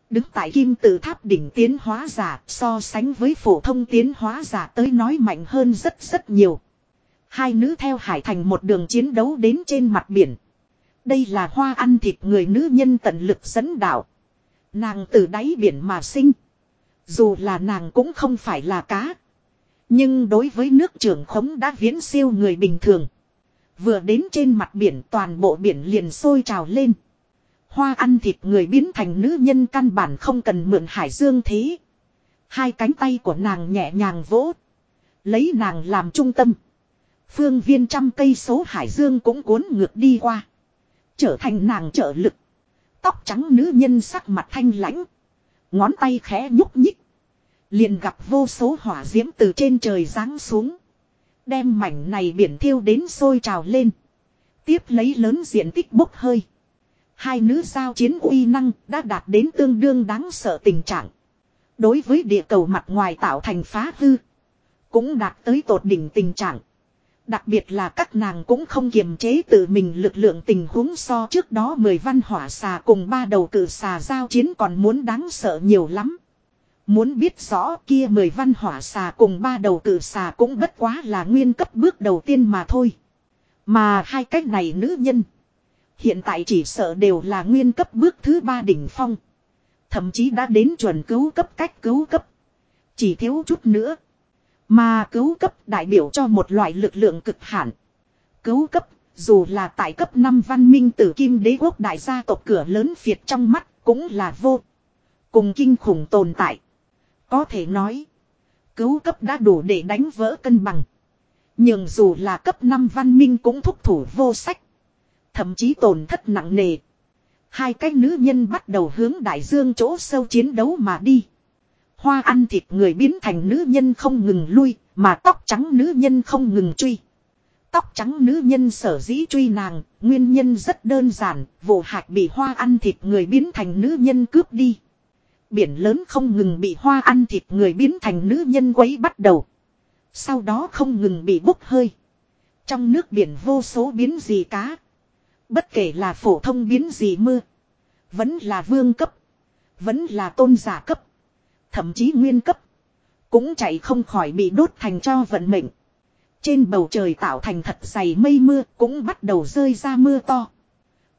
Đứng tại kim tự tháp đỉnh tiến hóa giả so sánh với phổ thông tiến hóa giả tới nói mạnh hơn rất rất nhiều. Hai nữ theo hải thành một đường chiến đấu đến trên mặt biển. Đây là hoa ăn thịt người nữ nhân tận lực dẫn đạo. Nàng từ đáy biển mà sinh. Dù là nàng cũng không phải là cá. Nhưng đối với nước trưởng khống đã viễn siêu người bình thường. Vừa đến trên mặt biển toàn bộ biển liền sôi trào lên. Hoa ăn thịt người biến thành nữ nhân căn bản không cần mượn hải dương thế. Hai cánh tay của nàng nhẹ nhàng vỗ. Lấy nàng làm trung tâm. Phương viên trăm cây số hải dương cũng cuốn ngược đi qua. Trở thành nàng trợ lực. Tóc trắng nữ nhân sắc mặt thanh lãnh. Ngón tay khẽ nhúc nhích. Liền gặp vô số hỏa diễm từ trên trời giáng xuống. Đem mảnh này biển thiêu đến sôi trào lên. Tiếp lấy lớn diện tích bốc hơi. Hai nữ giao chiến uy năng đã đạt đến tương đương đáng sợ tình trạng. Đối với địa cầu mặt ngoài tạo thành phá hư. Cũng đạt tới tột đỉnh tình trạng. Đặc biệt là các nàng cũng không kiềm chế tự mình lực lượng tình huống so trước đó mười văn hỏa xà cùng ba đầu cử xà giao chiến còn muốn đáng sợ nhiều lắm. Muốn biết rõ kia mười văn hỏa xà cùng ba đầu cử xà cũng bất quá là nguyên cấp bước đầu tiên mà thôi. Mà hai cách này nữ nhân. Hiện tại chỉ sợ đều là nguyên cấp bước thứ ba đỉnh phong. Thậm chí đã đến chuẩn cứu cấp cách cứu cấp. Chỉ thiếu chút nữa. Mà cứu cấp đại biểu cho một loại lực lượng cực hạn. Cứu cấp, dù là tại cấp 5 văn minh tử kim đế quốc đại gia tộc cửa lớn phiệt trong mắt, cũng là vô. Cùng kinh khủng tồn tại. Có thể nói, cứu cấp đã đủ để đánh vỡ cân bằng. Nhưng dù là cấp 5 văn minh cũng thúc thủ vô sách. Thậm chí tổn thất nặng nề. Hai cái nữ nhân bắt đầu hướng đại dương chỗ sâu chiến đấu mà đi. Hoa ăn thịt người biến thành nữ nhân không ngừng lui, mà tóc trắng nữ nhân không ngừng truy. Tóc trắng nữ nhân sở dĩ truy nàng, nguyên nhân rất đơn giản, vụ hạch bị hoa ăn thịt người biến thành nữ nhân cướp đi. Biển lớn không ngừng bị hoa ăn thịt người biến thành nữ nhân quấy bắt đầu. Sau đó không ngừng bị bốc hơi. Trong nước biển vô số biến gì cá. Bất kể là phổ thông biến gì mưa. Vẫn là vương cấp. Vẫn là tôn giả cấp. Thậm chí nguyên cấp. Cũng chạy không khỏi bị đốt thành cho vận mệnh. Trên bầu trời tạo thành thật dày mây mưa cũng bắt đầu rơi ra mưa to.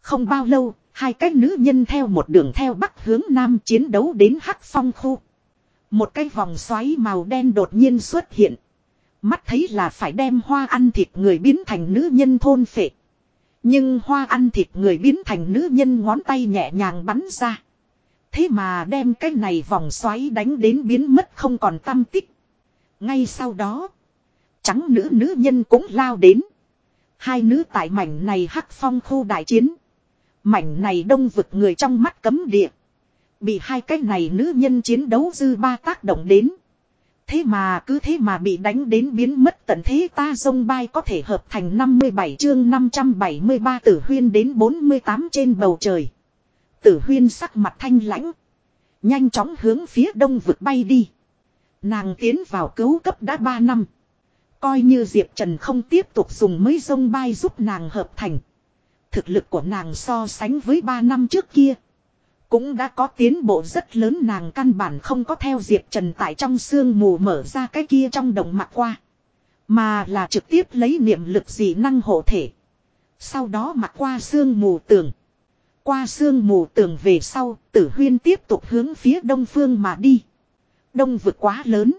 Không bao lâu, hai cái nữ nhân theo một đường theo bắc hướng nam chiến đấu đến hắc phong khu. Một cái vòng xoáy màu đen đột nhiên xuất hiện. Mắt thấy là phải đem hoa ăn thịt người biến thành nữ nhân thôn phệ. Nhưng hoa ăn thịt người biến thành nữ nhân ngón tay nhẹ nhàng bắn ra. Thế mà đem cái này vòng xoáy đánh đến biến mất không còn tâm tích. Ngay sau đó, trắng nữ nữ nhân cũng lao đến. Hai nữ tại mảnh này hắc phong khu đại chiến. Mảnh này đông vực người trong mắt cấm địa. Bị hai cái này nữ nhân chiến đấu dư ba tác động đến. Thế mà cứ thế mà bị đánh đến biến mất tận thế ta sông bay có thể hợp thành 57 chương 573 tử huyên đến 48 trên bầu trời. Tử huyên sắc mặt thanh lãnh. Nhanh chóng hướng phía đông vực bay đi. Nàng tiến vào cứu cấp đã 3 năm. Coi như Diệp Trần không tiếp tục dùng mấy sông bay giúp nàng hợp thành. Thực lực của nàng so sánh với 3 năm trước kia. Cũng đã có tiến bộ rất lớn nàng căn bản không có theo Diệp Trần tại trong sương mù mở ra cái kia trong đồng mặt qua. Mà là trực tiếp lấy niệm lực dị năng hộ thể. Sau đó mặc qua sương mù tường. Qua sương mù tường về sau, tử huyên tiếp tục hướng phía đông phương mà đi. Đông vực quá lớn.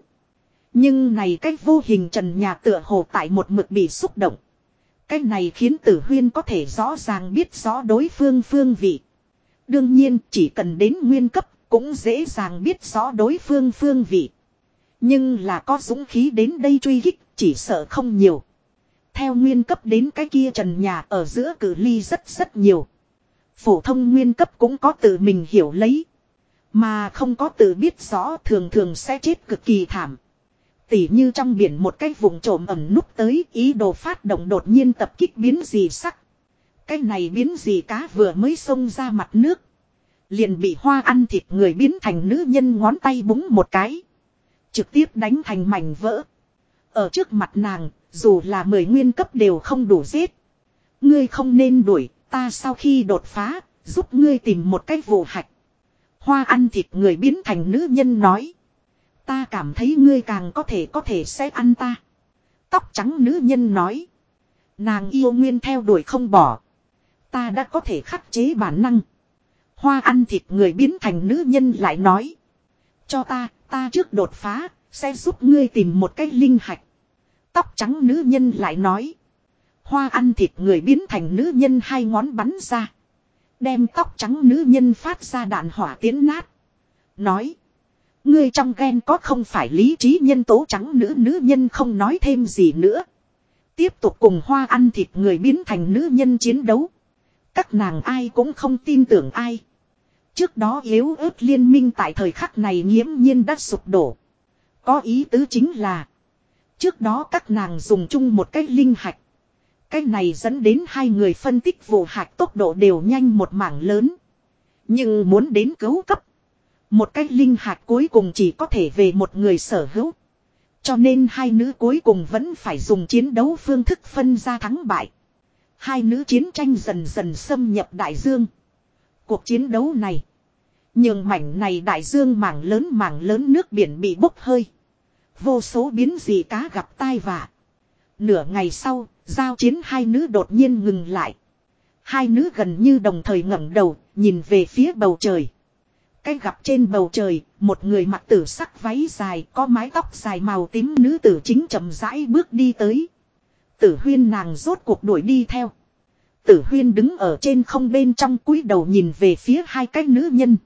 Nhưng này cách vô hình trần nhà tựa hồ tại một mực bị xúc động. Cái này khiến tử huyên có thể rõ ràng biết rõ đối phương phương vị. Đương nhiên, chỉ cần đến nguyên cấp, cũng dễ dàng biết rõ đối phương phương vị. Nhưng là có dũng khí đến đây truy hích chỉ sợ không nhiều. Theo nguyên cấp đến cái kia trần nhà ở giữa cử ly rất rất nhiều. Phổ thông nguyên cấp cũng có tự mình hiểu lấy. Mà không có tự biết rõ, thường thường sẽ chết cực kỳ thảm. Tỉ như trong biển một cái vùng trộm ẩn núp tới ý đồ phát động đột nhiên tập kích biến gì sắc. Cái này biến gì cá vừa mới xông ra mặt nước. Liền bị hoa ăn thịt người biến thành nữ nhân ngón tay búng một cái. Trực tiếp đánh thành mảnh vỡ. Ở trước mặt nàng, dù là mười nguyên cấp đều không đủ giết. Ngươi không nên đuổi, ta sau khi đột phá, giúp ngươi tìm một cái vụ hạch. Hoa ăn thịt người biến thành nữ nhân nói. Ta cảm thấy ngươi càng có thể có thể sẽ ăn ta. Tóc trắng nữ nhân nói. Nàng yêu nguyên theo đuổi không bỏ. Ta đã có thể khắc chế bản năng. Hoa ăn thịt người biến thành nữ nhân lại nói. Cho ta, ta trước đột phá, sẽ giúp ngươi tìm một cái linh hạch. Tóc trắng nữ nhân lại nói. Hoa ăn thịt người biến thành nữ nhân hai ngón bắn ra. Đem tóc trắng nữ nhân phát ra đạn hỏa tiến nát. Nói. Ngươi trong ghen có không phải lý trí nhân tố trắng nữ nữ nhân không nói thêm gì nữa. Tiếp tục cùng hoa ăn thịt người biến thành nữ nhân chiến đấu. Các nàng ai cũng không tin tưởng ai. Trước đó yếu ớt liên minh tại thời khắc này nghiễm nhiên đã sụp đổ. Có ý tứ chính là. Trước đó các nàng dùng chung một cách linh hạch. cái này dẫn đến hai người phân tích vụ hạch tốc độ đều nhanh một mảng lớn. Nhưng muốn đến cứu cấp. Một cách linh hạt cuối cùng chỉ có thể về một người sở hữu. Cho nên hai nữ cuối cùng vẫn phải dùng chiến đấu phương thức phân ra thắng bại. Hai nữ chiến tranh dần dần xâm nhập đại dương. Cuộc chiến đấu này. Nhường mảnh này đại dương mảng lớn mảng lớn nước biển bị bốc hơi. Vô số biến dị cá gặp tai vạ. Nửa ngày sau, giao chiến hai nữ đột nhiên ngừng lại. Hai nữ gần như đồng thời ngẩng đầu, nhìn về phía bầu trời. Cái gặp trên bầu trời, một người mặc tử sắc váy dài, có mái tóc dài màu tím nữ tử chính chậm rãi bước đi tới. Tử huyên nàng rốt cuộc đuổi đi theo. Tử huyên đứng ở trên không bên trong cúi đầu nhìn về phía hai cái nữ nhân.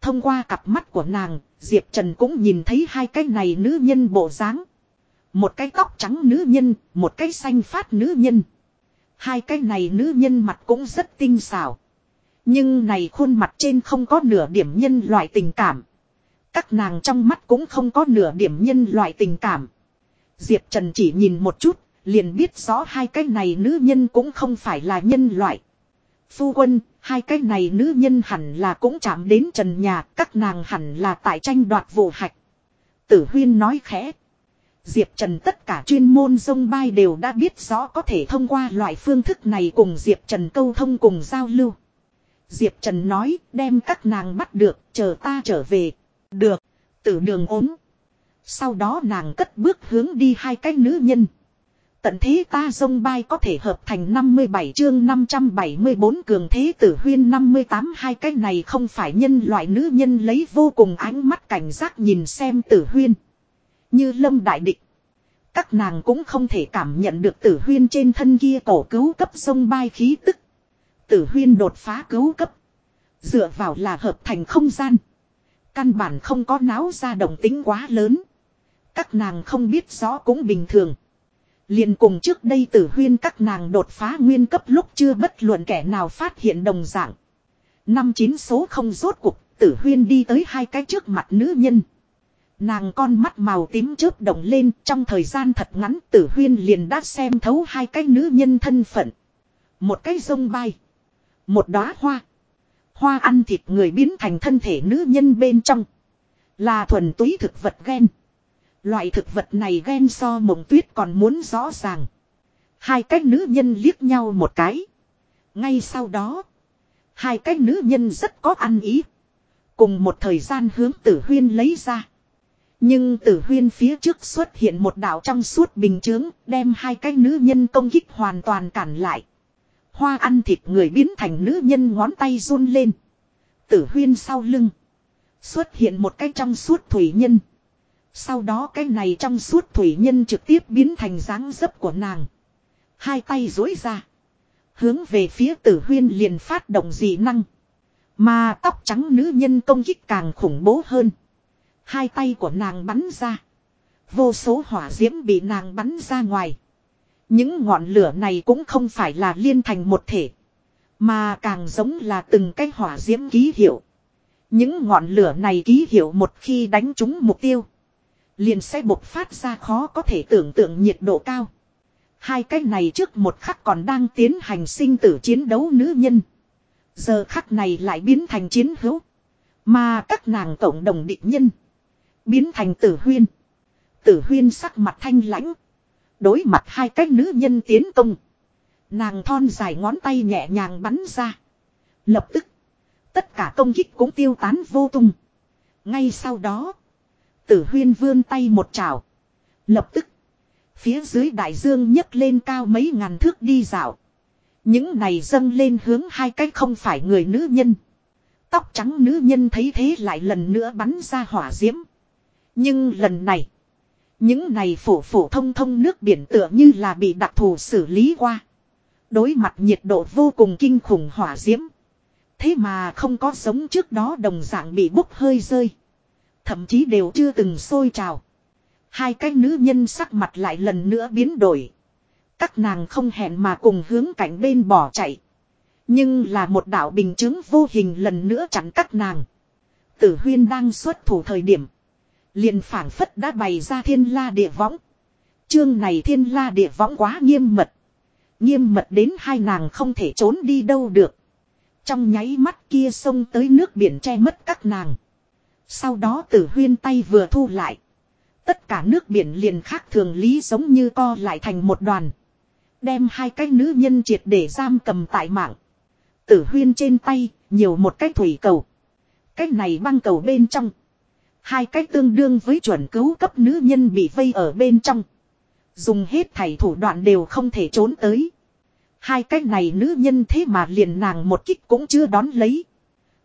Thông qua cặp mắt của nàng, Diệp Trần cũng nhìn thấy hai cái này nữ nhân bộ dáng. Một cái tóc trắng nữ nhân, một cái xanh phát nữ nhân. Hai cái này nữ nhân mặt cũng rất tinh xảo. Nhưng này khuôn mặt trên không có nửa điểm nhân loại tình cảm. Các nàng trong mắt cũng không có nửa điểm nhân loại tình cảm. Diệp Trần chỉ nhìn một chút, liền biết rõ hai cái này nữ nhân cũng không phải là nhân loại. Phu quân, hai cái này nữ nhân hẳn là cũng chạm đến trần nhà, các nàng hẳn là tại tranh đoạt vụ hạch. Tử huyên nói khẽ. Diệp Trần tất cả chuyên môn dông bay đều đã biết rõ có thể thông qua loại phương thức này cùng Diệp Trần câu thông cùng giao lưu. Diệp Trần nói đem các nàng bắt được, chờ ta trở về. Được, tử đường ốm. Sau đó nàng cất bước hướng đi hai cái nữ nhân. Tận thế ta dông bay có thể hợp thành 57 chương 574 cường thế tử huyên 58 hai cái này không phải nhân loại nữ nhân lấy vô cùng ánh mắt cảnh giác nhìn xem tử huyên. Như lâm đại địch. Các nàng cũng không thể cảm nhận được tử huyên trên thân kia cổ cứu cấp sông bay khí tức. Tử huyên đột phá cứu cấp. Dựa vào là hợp thành không gian. Căn bản không có náo ra động tính quá lớn. Các nàng không biết rõ cũng bình thường. liền cùng trước đây tử huyên các nàng đột phá nguyên cấp lúc chưa bất luận kẻ nào phát hiện đồng dạng. Năm chín số không rốt cuộc, tử huyên đi tới hai cái trước mặt nữ nhân. Nàng con mắt màu tím chớp động lên trong thời gian thật ngắn tử huyên liền đã xem thấu hai cái nữ nhân thân phận. Một cái sông bay. Một đóa hoa. Hoa ăn thịt người biến thành thân thể nữ nhân bên trong. Là thuần túy thực vật ghen. Loại thực vật này ghen so mộng tuyết còn muốn rõ ràng. Hai cái nữ nhân liếc nhau một cái. Ngay sau đó. Hai cái nữ nhân rất có ăn ý. Cùng một thời gian hướng tử huyên lấy ra. Nhưng tử huyên phía trước xuất hiện một đạo trong suốt bình chướng, đem hai cái nữ nhân công kích hoàn toàn cản lại. Hoa ăn thịt người biến thành nữ nhân ngón tay run lên. Tử huyên sau lưng. Xuất hiện một cái trong suốt thủy nhân. Sau đó cái này trong suốt thủy nhân trực tiếp biến thành dáng dấp của nàng. Hai tay dối ra. Hướng về phía tử huyên liền phát động dị năng. Mà tóc trắng nữ nhân công kích càng khủng bố hơn. Hai tay của nàng bắn ra. Vô số hỏa diễm bị nàng bắn ra ngoài. Những ngọn lửa này cũng không phải là liên thành một thể. Mà càng giống là từng cái hỏa diễm ký hiệu. Những ngọn lửa này ký hiệu một khi đánh trúng mục tiêu. Liền sẽ bộc phát ra khó có thể tưởng tượng nhiệt độ cao. Hai cái này trước một khắc còn đang tiến hành sinh tử chiến đấu nữ nhân. Giờ khắc này lại biến thành chiến hữu. Mà các nàng cộng đồng định nhân. Biến thành tử huyên. Tử huyên sắc mặt thanh lãnh. Đối mặt hai cái nữ nhân tiến công. Nàng thon dài ngón tay nhẹ nhàng bắn ra. Lập tức. Tất cả công kích cũng tiêu tán vô tung. Ngay sau đó. Tử huyên vươn tay một chảo. Lập tức. Phía dưới đại dương nhấc lên cao mấy ngàn thước đi dạo. Những này dâng lên hướng hai cái không phải người nữ nhân. Tóc trắng nữ nhân thấy thế lại lần nữa bắn ra hỏa diễm. Nhưng lần này. Những này phổ phổ thông thông nước biển tựa như là bị đặc thù xử lý qua. Đối mặt nhiệt độ vô cùng kinh khủng hỏa diễm. Thế mà không có sống trước đó đồng dạng bị bốc hơi rơi. Thậm chí đều chưa từng sôi trào. Hai cái nữ nhân sắc mặt lại lần nữa biến đổi. Các nàng không hẹn mà cùng hướng cảnh bên bỏ chạy. Nhưng là một đạo bình chứng vô hình lần nữa chặn các nàng. Tử huyên đang xuất thủ thời điểm liền phảng phất đã bày ra thiên la địa võng. Chương này thiên la địa võng quá nghiêm mật. Nghiêm mật đến hai nàng không thể trốn đi đâu được. Trong nháy mắt kia sông tới nước biển che mất các nàng. Sau đó tử huyên tay vừa thu lại. Tất cả nước biển liền khác thường lý giống như co lại thành một đoàn. Đem hai cái nữ nhân triệt để giam cầm tại mạng. Tử huyên trên tay, nhiều một cái thủy cầu. Cái này băng cầu bên trong. Hai cái tương đương với chuẩn cứu cấp nữ nhân bị vây ở bên trong. Dùng hết thảy thủ đoạn đều không thể trốn tới. Hai cái này nữ nhân thế mà liền nàng một kích cũng chưa đón lấy.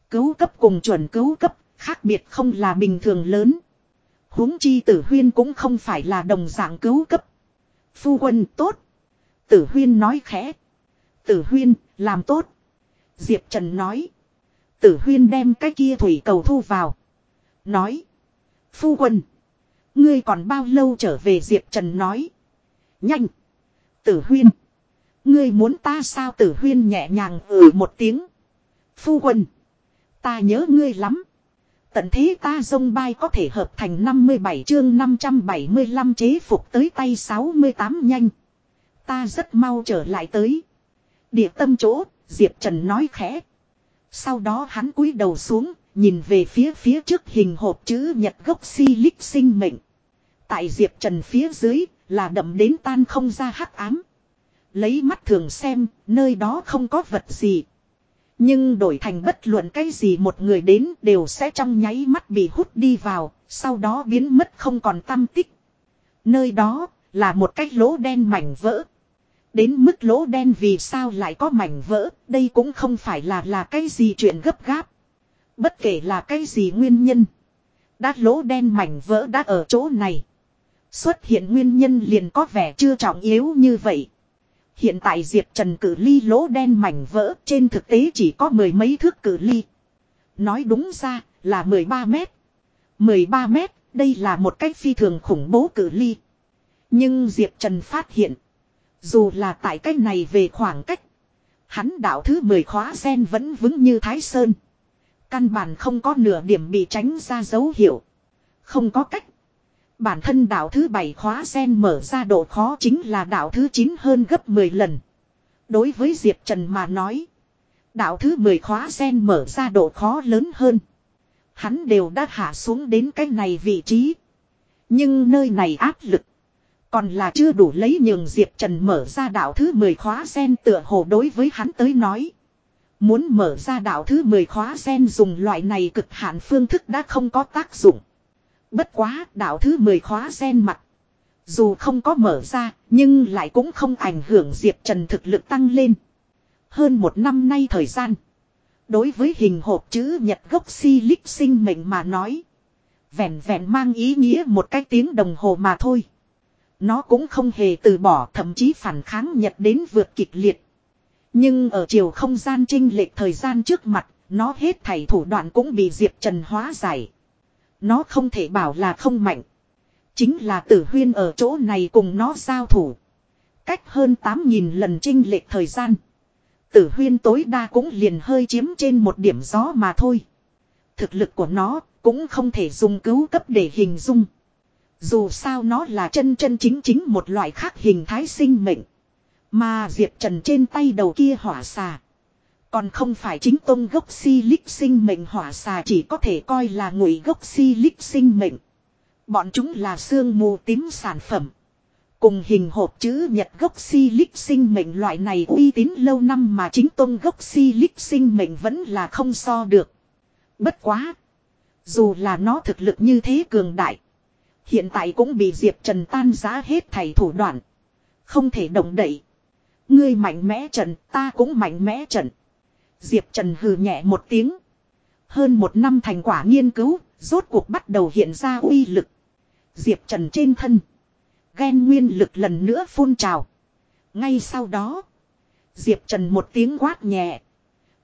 Cứu cấp cùng chuẩn cứu cấp, khác biệt không là bình thường lớn. huống chi tử huyên cũng không phải là đồng dạng cứu cấp. Phu quân tốt. Tử huyên nói khẽ. Tử huyên, làm tốt. Diệp Trần nói. Tử huyên đem cái kia thủy cầu thu vào. Nói. Phu quân. Ngươi còn bao lâu trở về Diệp Trần nói. Nhanh. Tử huyên. Ngươi muốn ta sao tử huyên nhẹ nhàng ừ một tiếng. Phu quân. Ta nhớ ngươi lắm. Tận thế ta dông bay có thể hợp thành 57 chương 575 chế phục tới tay 68 nhanh. Ta rất mau trở lại tới. Địa tâm chỗ, Diệp Trần nói khẽ. Sau đó hắn cúi đầu xuống, nhìn về phía phía trước hình hộp chữ nhật gốc si lích sinh mệnh. Tại Diệp Trần phía dưới, là đậm đến tan không ra hắc ám. Lấy mắt thường xem, nơi đó không có vật gì. Nhưng đổi thành bất luận cái gì một người đến đều sẽ trong nháy mắt bị hút đi vào, sau đó biến mất không còn tâm tích. Nơi đó là một cái lỗ đen mảnh vỡ. Đến mức lỗ đen vì sao lại có mảnh vỡ, đây cũng không phải là là cái gì chuyện gấp gáp. Bất kể là cái gì nguyên nhân. Đã lỗ đen mảnh vỡ đã ở chỗ này. Xuất hiện nguyên nhân liền có vẻ chưa trọng yếu như vậy. Hiện tại Diệp Trần cử ly lỗ đen mảnh vỡ trên thực tế chỉ có mười mấy thước cử ly. Nói đúng ra là 13 mét. 13 mét, đây là một cách phi thường khủng bố cử ly. Nhưng Diệp Trần phát hiện. Dù là tại cách này về khoảng cách. Hắn đạo thứ 10 khóa sen vẫn vững như Thái Sơn. Căn bản không có nửa điểm bị tránh ra dấu hiệu. Không có cách. Bản thân đạo thứ bảy khóa sen mở ra độ khó chính là đạo thứ 9 hơn gấp 10 lần. Đối với Diệp Trần mà nói. Đạo thứ 10 khóa sen mở ra độ khó lớn hơn. Hắn đều đã hạ xuống đến cái này vị trí. Nhưng nơi này áp lực. Còn là chưa đủ lấy nhường Diệp Trần mở ra đạo thứ 10 khóa sen tựa hồ đối với hắn tới nói. Muốn mở ra đạo thứ 10 khóa sen dùng loại này cực hạn phương thức đã không có tác dụng. Bất quá đạo thứ 10 khóa sen mặt. Dù không có mở ra, nhưng lại cũng không ảnh hưởng Diệp Trần thực lực tăng lên. Hơn một năm nay thời gian. Đối với hình hộp chữ nhật gốc si lích sinh mệnh mà nói. Vẹn vẹn mang ý nghĩa một cái tiếng đồng hồ mà thôi. Nó cũng không hề từ bỏ thậm chí phản kháng nhật đến vượt kịch liệt. Nhưng ở chiều không gian trinh lệch thời gian trước mặt, nó hết thảy thủ đoạn cũng bị Diệp Trần hóa giải. Nó không thể bảo là không mạnh. Chính là tử huyên ở chỗ này cùng nó giao thủ. Cách hơn 8.000 lần trinh lệch thời gian. Tử huyên tối đa cũng liền hơi chiếm trên một điểm gió mà thôi. Thực lực của nó cũng không thể dùng cứu cấp để hình dung. Dù sao nó là chân chân chính chính một loại khác hình thái sinh mệnh. Mà Diệp Trần trên tay đầu kia hỏa xà. Còn không phải chính tôn gốc si lích sinh mệnh hỏa xà chỉ có thể coi là ngụy gốc si lích sinh mệnh. Bọn chúng là xương mù tím sản phẩm. Cùng hình hộp chữ nhật gốc si lích sinh mệnh loại này uy tín lâu năm mà chính tôn gốc si lích sinh mệnh vẫn là không so được. Bất quá. Dù là nó thực lực như thế cường đại. Hiện tại cũng bị Diệp Trần tan giá hết thầy thủ đoạn. Không thể động đậy. Ngươi mạnh mẽ trận, ta cũng mạnh mẽ trận. Diệp Trần hừ nhẹ một tiếng. Hơn một năm thành quả nghiên cứu, rốt cuộc bắt đầu hiện ra uy lực. Diệp Trần trên thân. Ghen nguyên lực lần nữa phun trào. Ngay sau đó. Diệp Trần một tiếng quát nhẹ.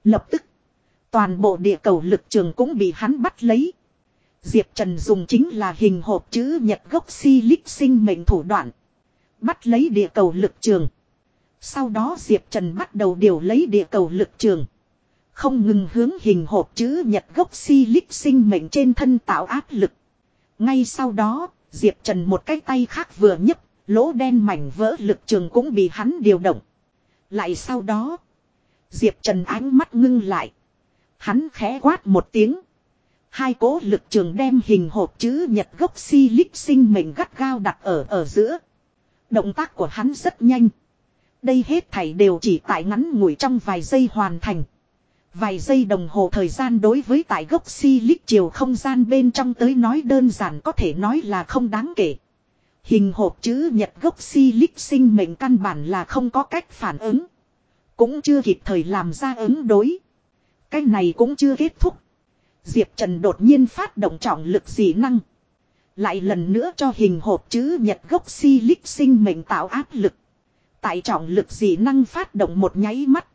Lập tức. Toàn bộ địa cầu lực trường cũng bị hắn bắt lấy. Diệp Trần dùng chính là hình hộp chữ nhật gốc si lích sinh mệnh thủ đoạn. Bắt lấy địa cầu lực trường. Sau đó Diệp Trần bắt đầu điều lấy địa cầu lực trường. Không ngừng hướng hình hộp chữ nhật gốc si lích sinh mệnh trên thân tạo áp lực. Ngay sau đó, Diệp Trần một cái tay khác vừa nhấp, lỗ đen mảnh vỡ lực trường cũng bị hắn điều động. Lại sau đó, Diệp Trần ánh mắt ngưng lại. Hắn khẽ quát một tiếng. Hai cố lực trường đem hình hộp chữ nhật gốc si lích sinh mệnh gắt gao đặt ở ở giữa. Động tác của hắn rất nhanh. Đây hết thảy đều chỉ tại ngắn ngủi trong vài giây hoàn thành. Vài giây đồng hồ thời gian đối với tại gốc si lít chiều không gian bên trong tới nói đơn giản có thể nói là không đáng kể. Hình hộp chữ nhật gốc si lít sinh mệnh căn bản là không có cách phản ứng. Cũng chưa kịp thời làm ra ứng đối. Cái này cũng chưa kết thúc. Diệp Trần đột nhiên phát động trọng lực dị năng. Lại lần nữa cho hình hộp chữ nhật gốc si lít sinh mệnh tạo áp lực. Tại trọng lực dị năng phát động một nháy mắt.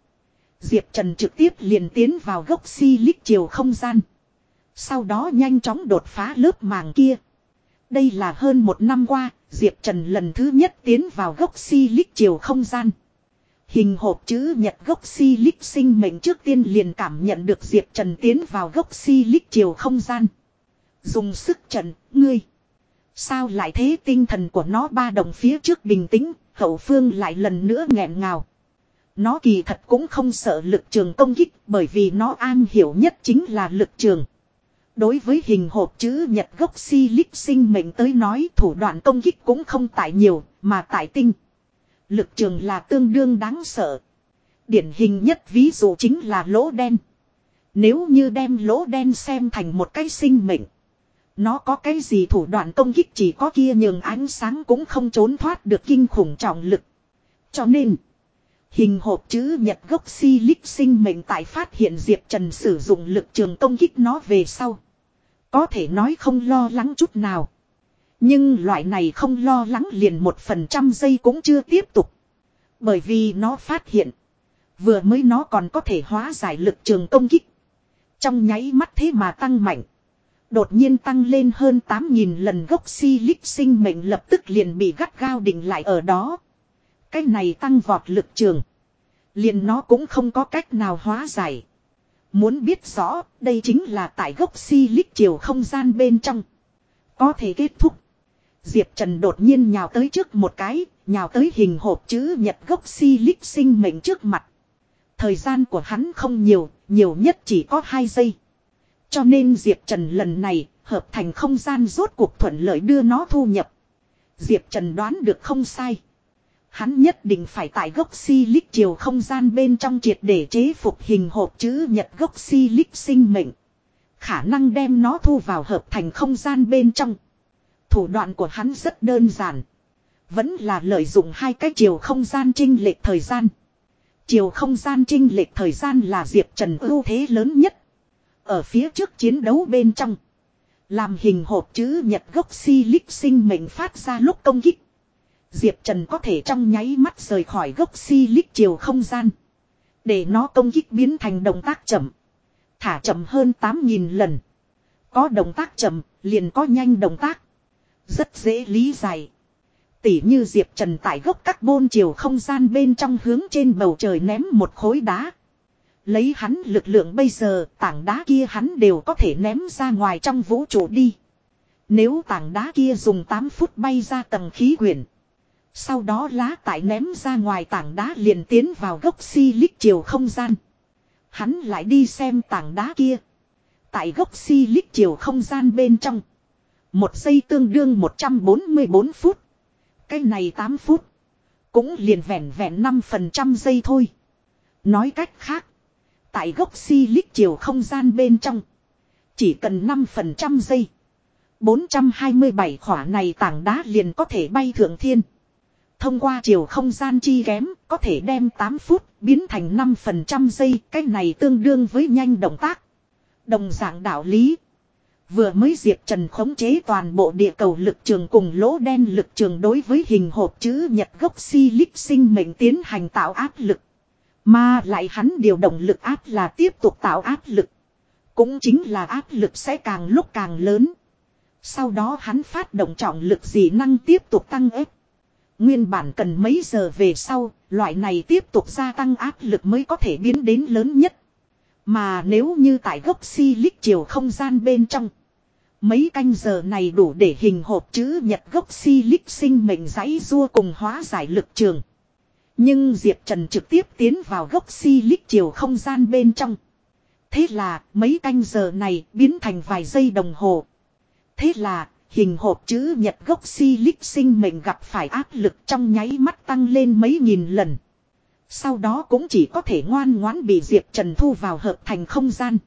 Diệp Trần trực tiếp liền tiến vào gốc si lít chiều không gian. Sau đó nhanh chóng đột phá lớp màng kia. Đây là hơn một năm qua, Diệp Trần lần thứ nhất tiến vào gốc si lít chiều không gian. Hình hộp chữ nhật gốc si lít sinh mệnh trước tiên liền cảm nhận được Diệp Trần tiến vào gốc si lít chiều không gian. Dùng sức trần, ngươi. Sao lại thế tinh thần của nó ba đồng phía trước bình tĩnh, hậu phương lại lần nữa nghẹn ngào. Nó kỳ thật cũng không sợ lực trường công kích, bởi vì nó an hiểu nhất chính là lực trường. Đối với hình hộp chữ nhật gốc si lích sinh mệnh tới nói, thủ đoạn công kích cũng không tại nhiều, mà tại tinh. Lực trường là tương đương đáng sợ. Điển hình nhất ví dụ chính là lỗ đen. Nếu như đem lỗ đen xem thành một cái sinh mệnh. Nó có cái gì thủ đoạn công kích chỉ có kia nhường ánh sáng cũng không trốn thoát được kinh khủng trọng lực. Cho nên, hình hộp chữ nhật gốc si lích sinh mệnh tại phát hiện Diệp Trần sử dụng lực trường công kích nó về sau. Có thể nói không lo lắng chút nào. Nhưng loại này không lo lắng liền một phần trăm giây cũng chưa tiếp tục. Bởi vì nó phát hiện. Vừa mới nó còn có thể hóa giải lực trường công kích. Trong nháy mắt thế mà tăng mạnh. Đột nhiên tăng lên hơn 8.000 lần gốc si lích sinh mệnh lập tức liền bị gắt gao định lại ở đó. Cái này tăng vọt lực trường. Liền nó cũng không có cách nào hóa giải. Muốn biết rõ, đây chính là tại gốc si lích chiều không gian bên trong. Có thể kết thúc. Diệp Trần đột nhiên nhào tới trước một cái, nhào tới hình hộp chữ nhật gốc si lích sinh mệnh trước mặt. Thời gian của hắn không nhiều, nhiều nhất chỉ có 2 giây. Cho nên Diệp Trần lần này, hợp thành không gian rốt cuộc thuận lợi đưa nó thu nhập. Diệp Trần đoán được không sai. Hắn nhất định phải tại gốc si lích chiều không gian bên trong triệt để chế phục hình hộp chữ nhật gốc si lích sinh mệnh. Khả năng đem nó thu vào hợp thành không gian bên trong. Thủ đoạn của hắn rất đơn giản. Vẫn là lợi dụng hai cái chiều không gian trinh lệch thời gian. Chiều không gian trinh lệch thời gian là Diệp Trần ưu thế lớn nhất. Ở phía trước chiến đấu bên trong. Làm hình hộp chữ nhật gốc si lích sinh mệnh phát ra lúc công kích. Diệp Trần có thể trong nháy mắt rời khỏi gốc si lích chiều không gian. Để nó công kích biến thành động tác chậm. Thả chậm hơn 8.000 lần. Có động tác chậm, liền có nhanh động tác. Rất dễ lý giải. Tỉ như Diệp Trần tại gốc các bôn chiều không gian bên trong hướng trên bầu trời ném một khối đá. Lấy hắn lực lượng bây giờ, tảng đá kia hắn đều có thể ném ra ngoài trong vũ trụ đi. Nếu tảng đá kia dùng 8 phút bay ra tầng khí quyển. Sau đó lá tại ném ra ngoài tảng đá liền tiến vào gốc si lích chiều không gian. Hắn lại đi xem tảng đá kia. Tại gốc si lích chiều không gian bên trong. Một giây tương đương 144 phút. Cái này 8 phút. Cũng liền vẹn vẹn 5% giây thôi. Nói cách khác. Tại gốc si lít chiều không gian bên trong. Chỉ cần 5% giây. 427 khỏa này tảng đá liền có thể bay thượng thiên. Thông qua chiều không gian chi kém, có thể đem 8 phút biến thành 5% giây, cái này tương đương với nhanh động tác. Đồng dạng đạo lý. Vừa mới Diệp Trần khống chế toàn bộ địa cầu lực trường cùng lỗ đen lực trường đối với hình hộp chữ nhật gốc si lích sinh mệnh tiến hành tạo áp lực. Mà lại hắn điều động lực áp là tiếp tục tạo áp lực. Cũng chính là áp lực sẽ càng lúc càng lớn. Sau đó hắn phát động trọng lực dị năng tiếp tục tăng ép. Nguyên bản cần mấy giờ về sau, loại này tiếp tục gia tăng áp lực mới có thể biến đến lớn nhất. Mà nếu như tại gốc si lích chiều không gian bên trong. Mấy canh giờ này đủ để hình hộp chữ nhật gốc si lích sinh mệnh giấy rua cùng hóa giải lực trường. Nhưng Diệp Trần trực tiếp tiến vào gốc si lít chiều không gian bên trong. Thế là mấy canh giờ này biến thành vài giây đồng hồ. Thế là hình hộp chữ nhật gốc silic sinh mệnh gặp phải áp lực trong nháy mắt tăng lên mấy nghìn lần. Sau đó cũng chỉ có thể ngoan ngoãn bị Diệp Trần thu vào hợp thành không gian.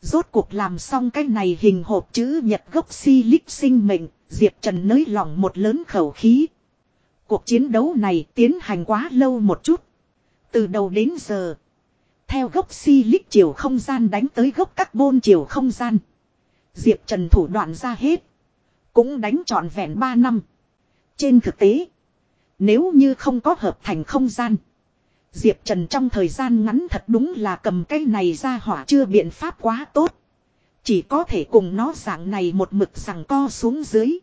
Rốt cuộc làm xong cái này hình hộp chữ nhật gốc silic sinh mệnh, Diệp Trần nới lỏng một lớn khẩu khí. Cuộc chiến đấu này tiến hành quá lâu một chút. Từ đầu đến giờ. Theo gốc silic chiều không gian đánh tới gốc carbon chiều không gian. Diệp Trần thủ đoạn ra hết. Cũng đánh trọn vẹn 3 năm. Trên thực tế. Nếu như không có hợp thành không gian. Diệp Trần trong thời gian ngắn thật đúng là cầm cây này ra hỏa chưa biện pháp quá tốt. Chỉ có thể cùng nó dạng này một mực rằng co xuống dưới.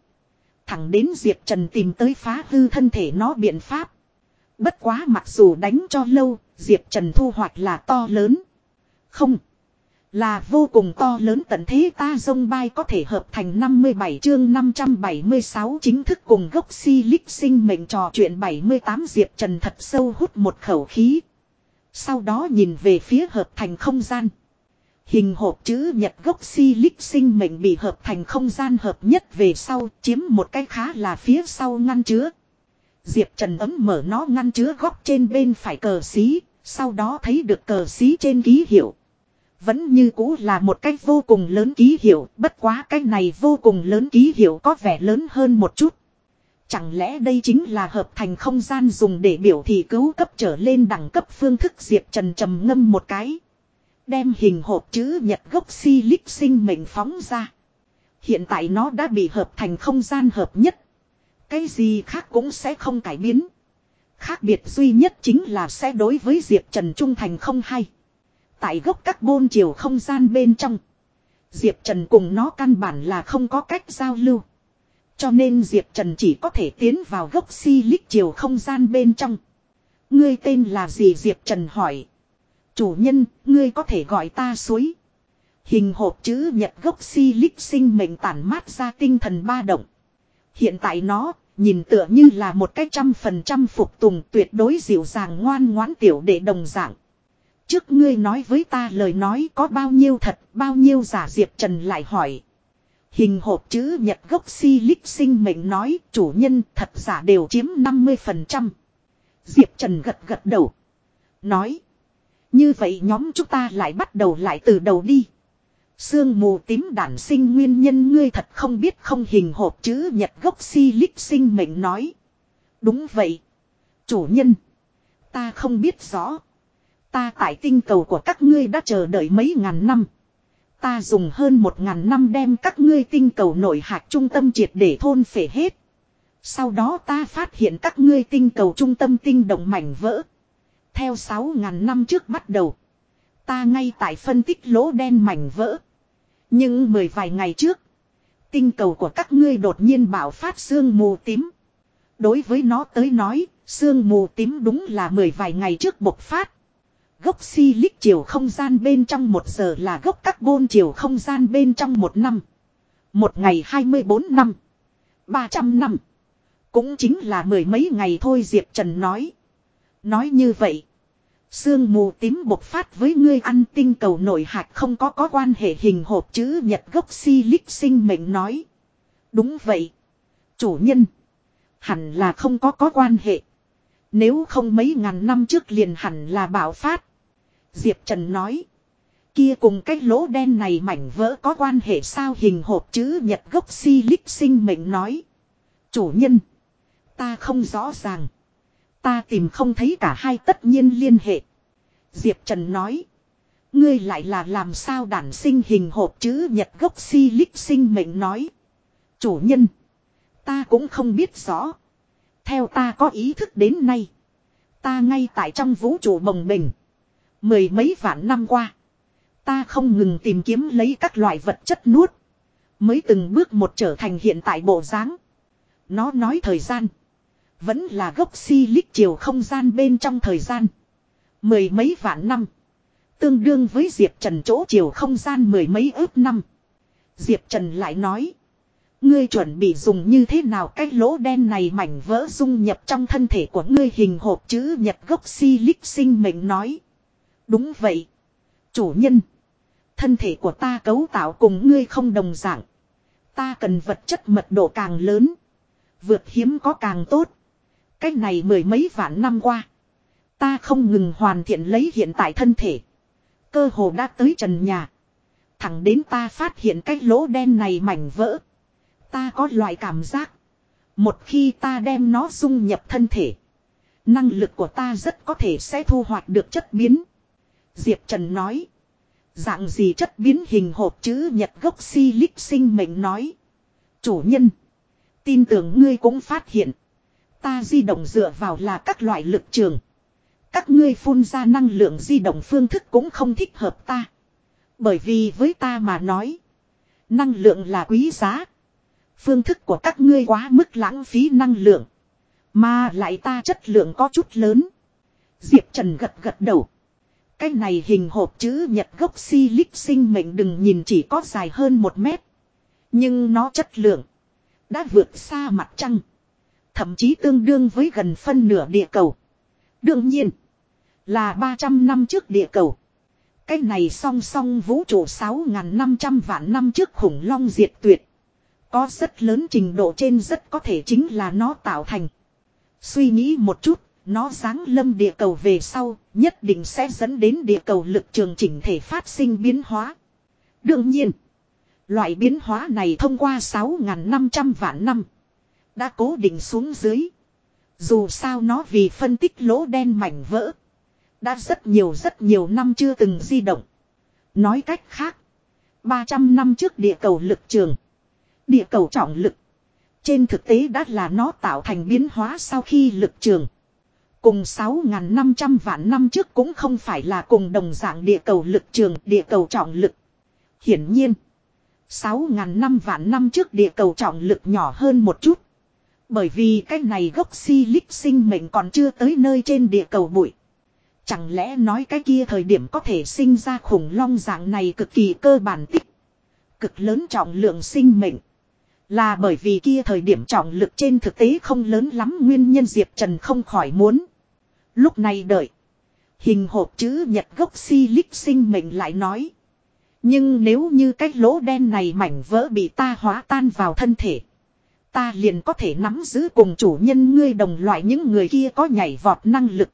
Thẳng đến Diệp Trần tìm tới phá hư thân thể nó biện pháp. Bất quá mặc dù đánh cho lâu, Diệp Trần thu hoạch là to lớn. Không. Là vô cùng to lớn tận thế ta dông bay có thể hợp thành 57 chương 576 chính thức cùng gốc si lích sinh mệnh trò chuyện 78 Diệp Trần thật sâu hút một khẩu khí. Sau đó nhìn về phía hợp thành không gian. Hình hộp chữ nhật gốc si lích sinh mệnh bị hợp thành không gian hợp nhất về sau chiếm một cái khá là phía sau ngăn chứa. Diệp Trần ấm mở nó ngăn chứa góc trên bên phải cờ xí, sau đó thấy được cờ xí trên ký hiệu. Vẫn như cũ là một cách vô cùng lớn ký hiệu, bất quá cái này vô cùng lớn ký hiệu có vẻ lớn hơn một chút. Chẳng lẽ đây chính là hợp thành không gian dùng để biểu thị cứu cấp trở lên đẳng cấp phương thức Diệp Trần trầm ngâm một cái. Đem hình hộp chữ nhật gốc si sinh mệnh phóng ra. Hiện tại nó đã bị hợp thành không gian hợp nhất. Cái gì khác cũng sẽ không cải biến. Khác biệt duy nhất chính là sẽ đối với Diệp Trần trung thành không hay. Tại gốc các bôn chiều không gian bên trong. Diệp Trần cùng nó căn bản là không có cách giao lưu. Cho nên Diệp Trần chỉ có thể tiến vào gốc si lích chiều không gian bên trong. Ngươi tên là gì Diệp Trần hỏi. Chủ nhân, ngươi có thể gọi ta suối. Hình hộp chữ nhật gốc si lích sinh mệnh tản mát ra tinh thần ba động. Hiện tại nó, nhìn tựa như là một cái trăm phần trăm phục tùng tuyệt đối dịu dàng ngoan ngoãn tiểu để đồng dạng. Trước ngươi nói với ta lời nói có bao nhiêu thật, bao nhiêu giả Diệp Trần lại hỏi. Hình hộp chữ nhật gốc si lích sinh mệnh nói chủ nhân thật giả đều chiếm 50%. Diệp Trần gật gật đầu. Nói. Như vậy nhóm chúng ta lại bắt đầu lại từ đầu đi. Sương mù tím đản sinh nguyên nhân ngươi thật không biết không hình hộp chữ nhật gốc si lích sinh mệnh nói. Đúng vậy. Chủ nhân. Ta không biết rõ. Ta tại tinh cầu của các ngươi đã chờ đợi mấy ngàn năm. Ta dùng hơn một ngàn năm đem các ngươi tinh cầu nội hạt trung tâm triệt để thôn phể hết. Sau đó ta phát hiện các ngươi tinh cầu trung tâm tinh động mảnh vỡ. Theo sáu ngàn năm trước bắt đầu. Ta ngay tại phân tích lỗ đen mảnh vỡ. Nhưng mười vài ngày trước. Tinh cầu của các ngươi đột nhiên bảo phát sương mù tím. Đối với nó tới nói, sương mù tím đúng là mười vài ngày trước bộc phát. Gốc si lích chiều không gian bên trong một giờ là gốc carbon chiều không gian bên trong một năm. Một ngày 24 năm. 300 năm. Cũng chính là mười mấy ngày thôi Diệp Trần nói. Nói như vậy. Sương mù tím bộc phát với ngươi ăn tinh cầu nổi hạt không có có quan hệ hình hộp chữ nhật gốc si lích sinh mệnh nói. Đúng vậy. Chủ nhân. Hẳn là không có có quan hệ. Nếu không mấy ngàn năm trước liền hẳn là bảo phát. Diệp Trần nói. Kia cùng cái lỗ đen này mảnh vỡ có quan hệ sao hình hộp chữ nhật gốc si lích sinh mệnh nói. Chủ nhân. Ta không rõ ràng. Ta tìm không thấy cả hai tất nhiên liên hệ. Diệp Trần nói. Ngươi lại là làm sao đản sinh hình hộp chữ nhật gốc si lích sinh mệnh nói. Chủ nhân. Ta cũng không biết rõ. Theo ta có ý thức đến nay. Ta ngay tại trong vũ trụ bồng bình. Mười mấy vạn năm qua. Ta không ngừng tìm kiếm lấy các loại vật chất nuốt. Mới từng bước một trở thành hiện tại bộ dáng. Nó nói thời gian. Vẫn là gốc si lích chiều không gian bên trong thời gian. Mười mấy vạn năm. Tương đương với Diệp Trần chỗ chiều không gian mười mấy ước năm. Diệp Trần lại nói. Ngươi chuẩn bị dùng như thế nào cái lỗ đen này mảnh vỡ dung nhập trong thân thể của ngươi hình hộp chữ nhật gốc si lích sinh mệnh nói. Đúng vậy. Chủ nhân. Thân thể của ta cấu tạo cùng ngươi không đồng dạng. Ta cần vật chất mật độ càng lớn. Vượt hiếm có càng tốt. Cách này mười mấy vạn năm qua. Ta không ngừng hoàn thiện lấy hiện tại thân thể. Cơ hồ đã tới trần nhà. Thẳng đến ta phát hiện cái lỗ đen này mảnh vỡ. Ta có loại cảm giác. Một khi ta đem nó dung nhập thân thể. Năng lực của ta rất có thể sẽ thu hoạch được chất biến. Diệp Trần nói. Dạng gì chất biến hình hộp chữ nhật gốc si lích sinh mệnh nói. Chủ nhân. Tin tưởng ngươi cũng phát hiện. Ta di động dựa vào là các loại lực trường. Các ngươi phun ra năng lượng di động phương thức cũng không thích hợp ta. Bởi vì với ta mà nói. Năng lượng là quý giá. Phương thức của các ngươi quá mức lãng phí năng lượng. Mà lại ta chất lượng có chút lớn. Diệp Trần gật gật đầu. Cái này hình hộp chữ nhật gốc si lích sinh mệnh đừng nhìn chỉ có dài hơn một mét. Nhưng nó chất lượng. Đã vượt xa mặt trăng. Thậm chí tương đương với gần phân nửa địa cầu. Đương nhiên. Là 300 năm trước địa cầu. Cái này song song vũ trụ 6.500 vạn năm trước khủng long diệt tuyệt. Có rất lớn trình độ trên rất có thể chính là nó tạo thành. Suy nghĩ một chút, nó giáng lâm địa cầu về sau, nhất định sẽ dẫn đến địa cầu lực trường chỉnh thể phát sinh biến hóa. Đương nhiên, loại biến hóa này thông qua 6.500 vạn năm, đã cố định xuống dưới. Dù sao nó vì phân tích lỗ đen mảnh vỡ, đã rất nhiều rất nhiều năm chưa từng di động. Nói cách khác, 300 năm trước địa cầu lực trường, địa cầu trọng lực, trên thực tế đã là nó tạo thành biến hóa sau khi lực trường. Cùng 6.500 vạn năm trước cũng không phải là cùng đồng dạng địa cầu lực trường, địa cầu trọng lực. Hiển nhiên, 6.000 năm vạn năm trước địa cầu trọng lực nhỏ hơn một chút. Bởi vì cái này gốc si lích sinh mệnh còn chưa tới nơi trên địa cầu bụi. Chẳng lẽ nói cái kia thời điểm có thể sinh ra khủng long dạng này cực kỳ cơ bản tích. Cực lớn trọng lượng sinh mệnh. Là bởi vì kia thời điểm trọng lực trên thực tế không lớn lắm, nguyên nhân Diệp Trần không khỏi muốn. Lúc này đợi. Hình hộp chữ nhật gốc si lích sinh mệnh lại nói. Nhưng nếu như cái lỗ đen này mảnh vỡ bị ta hóa tan vào thân thể. Ta liền có thể nắm giữ cùng chủ nhân ngươi đồng loại những người kia có nhảy vọt năng lực.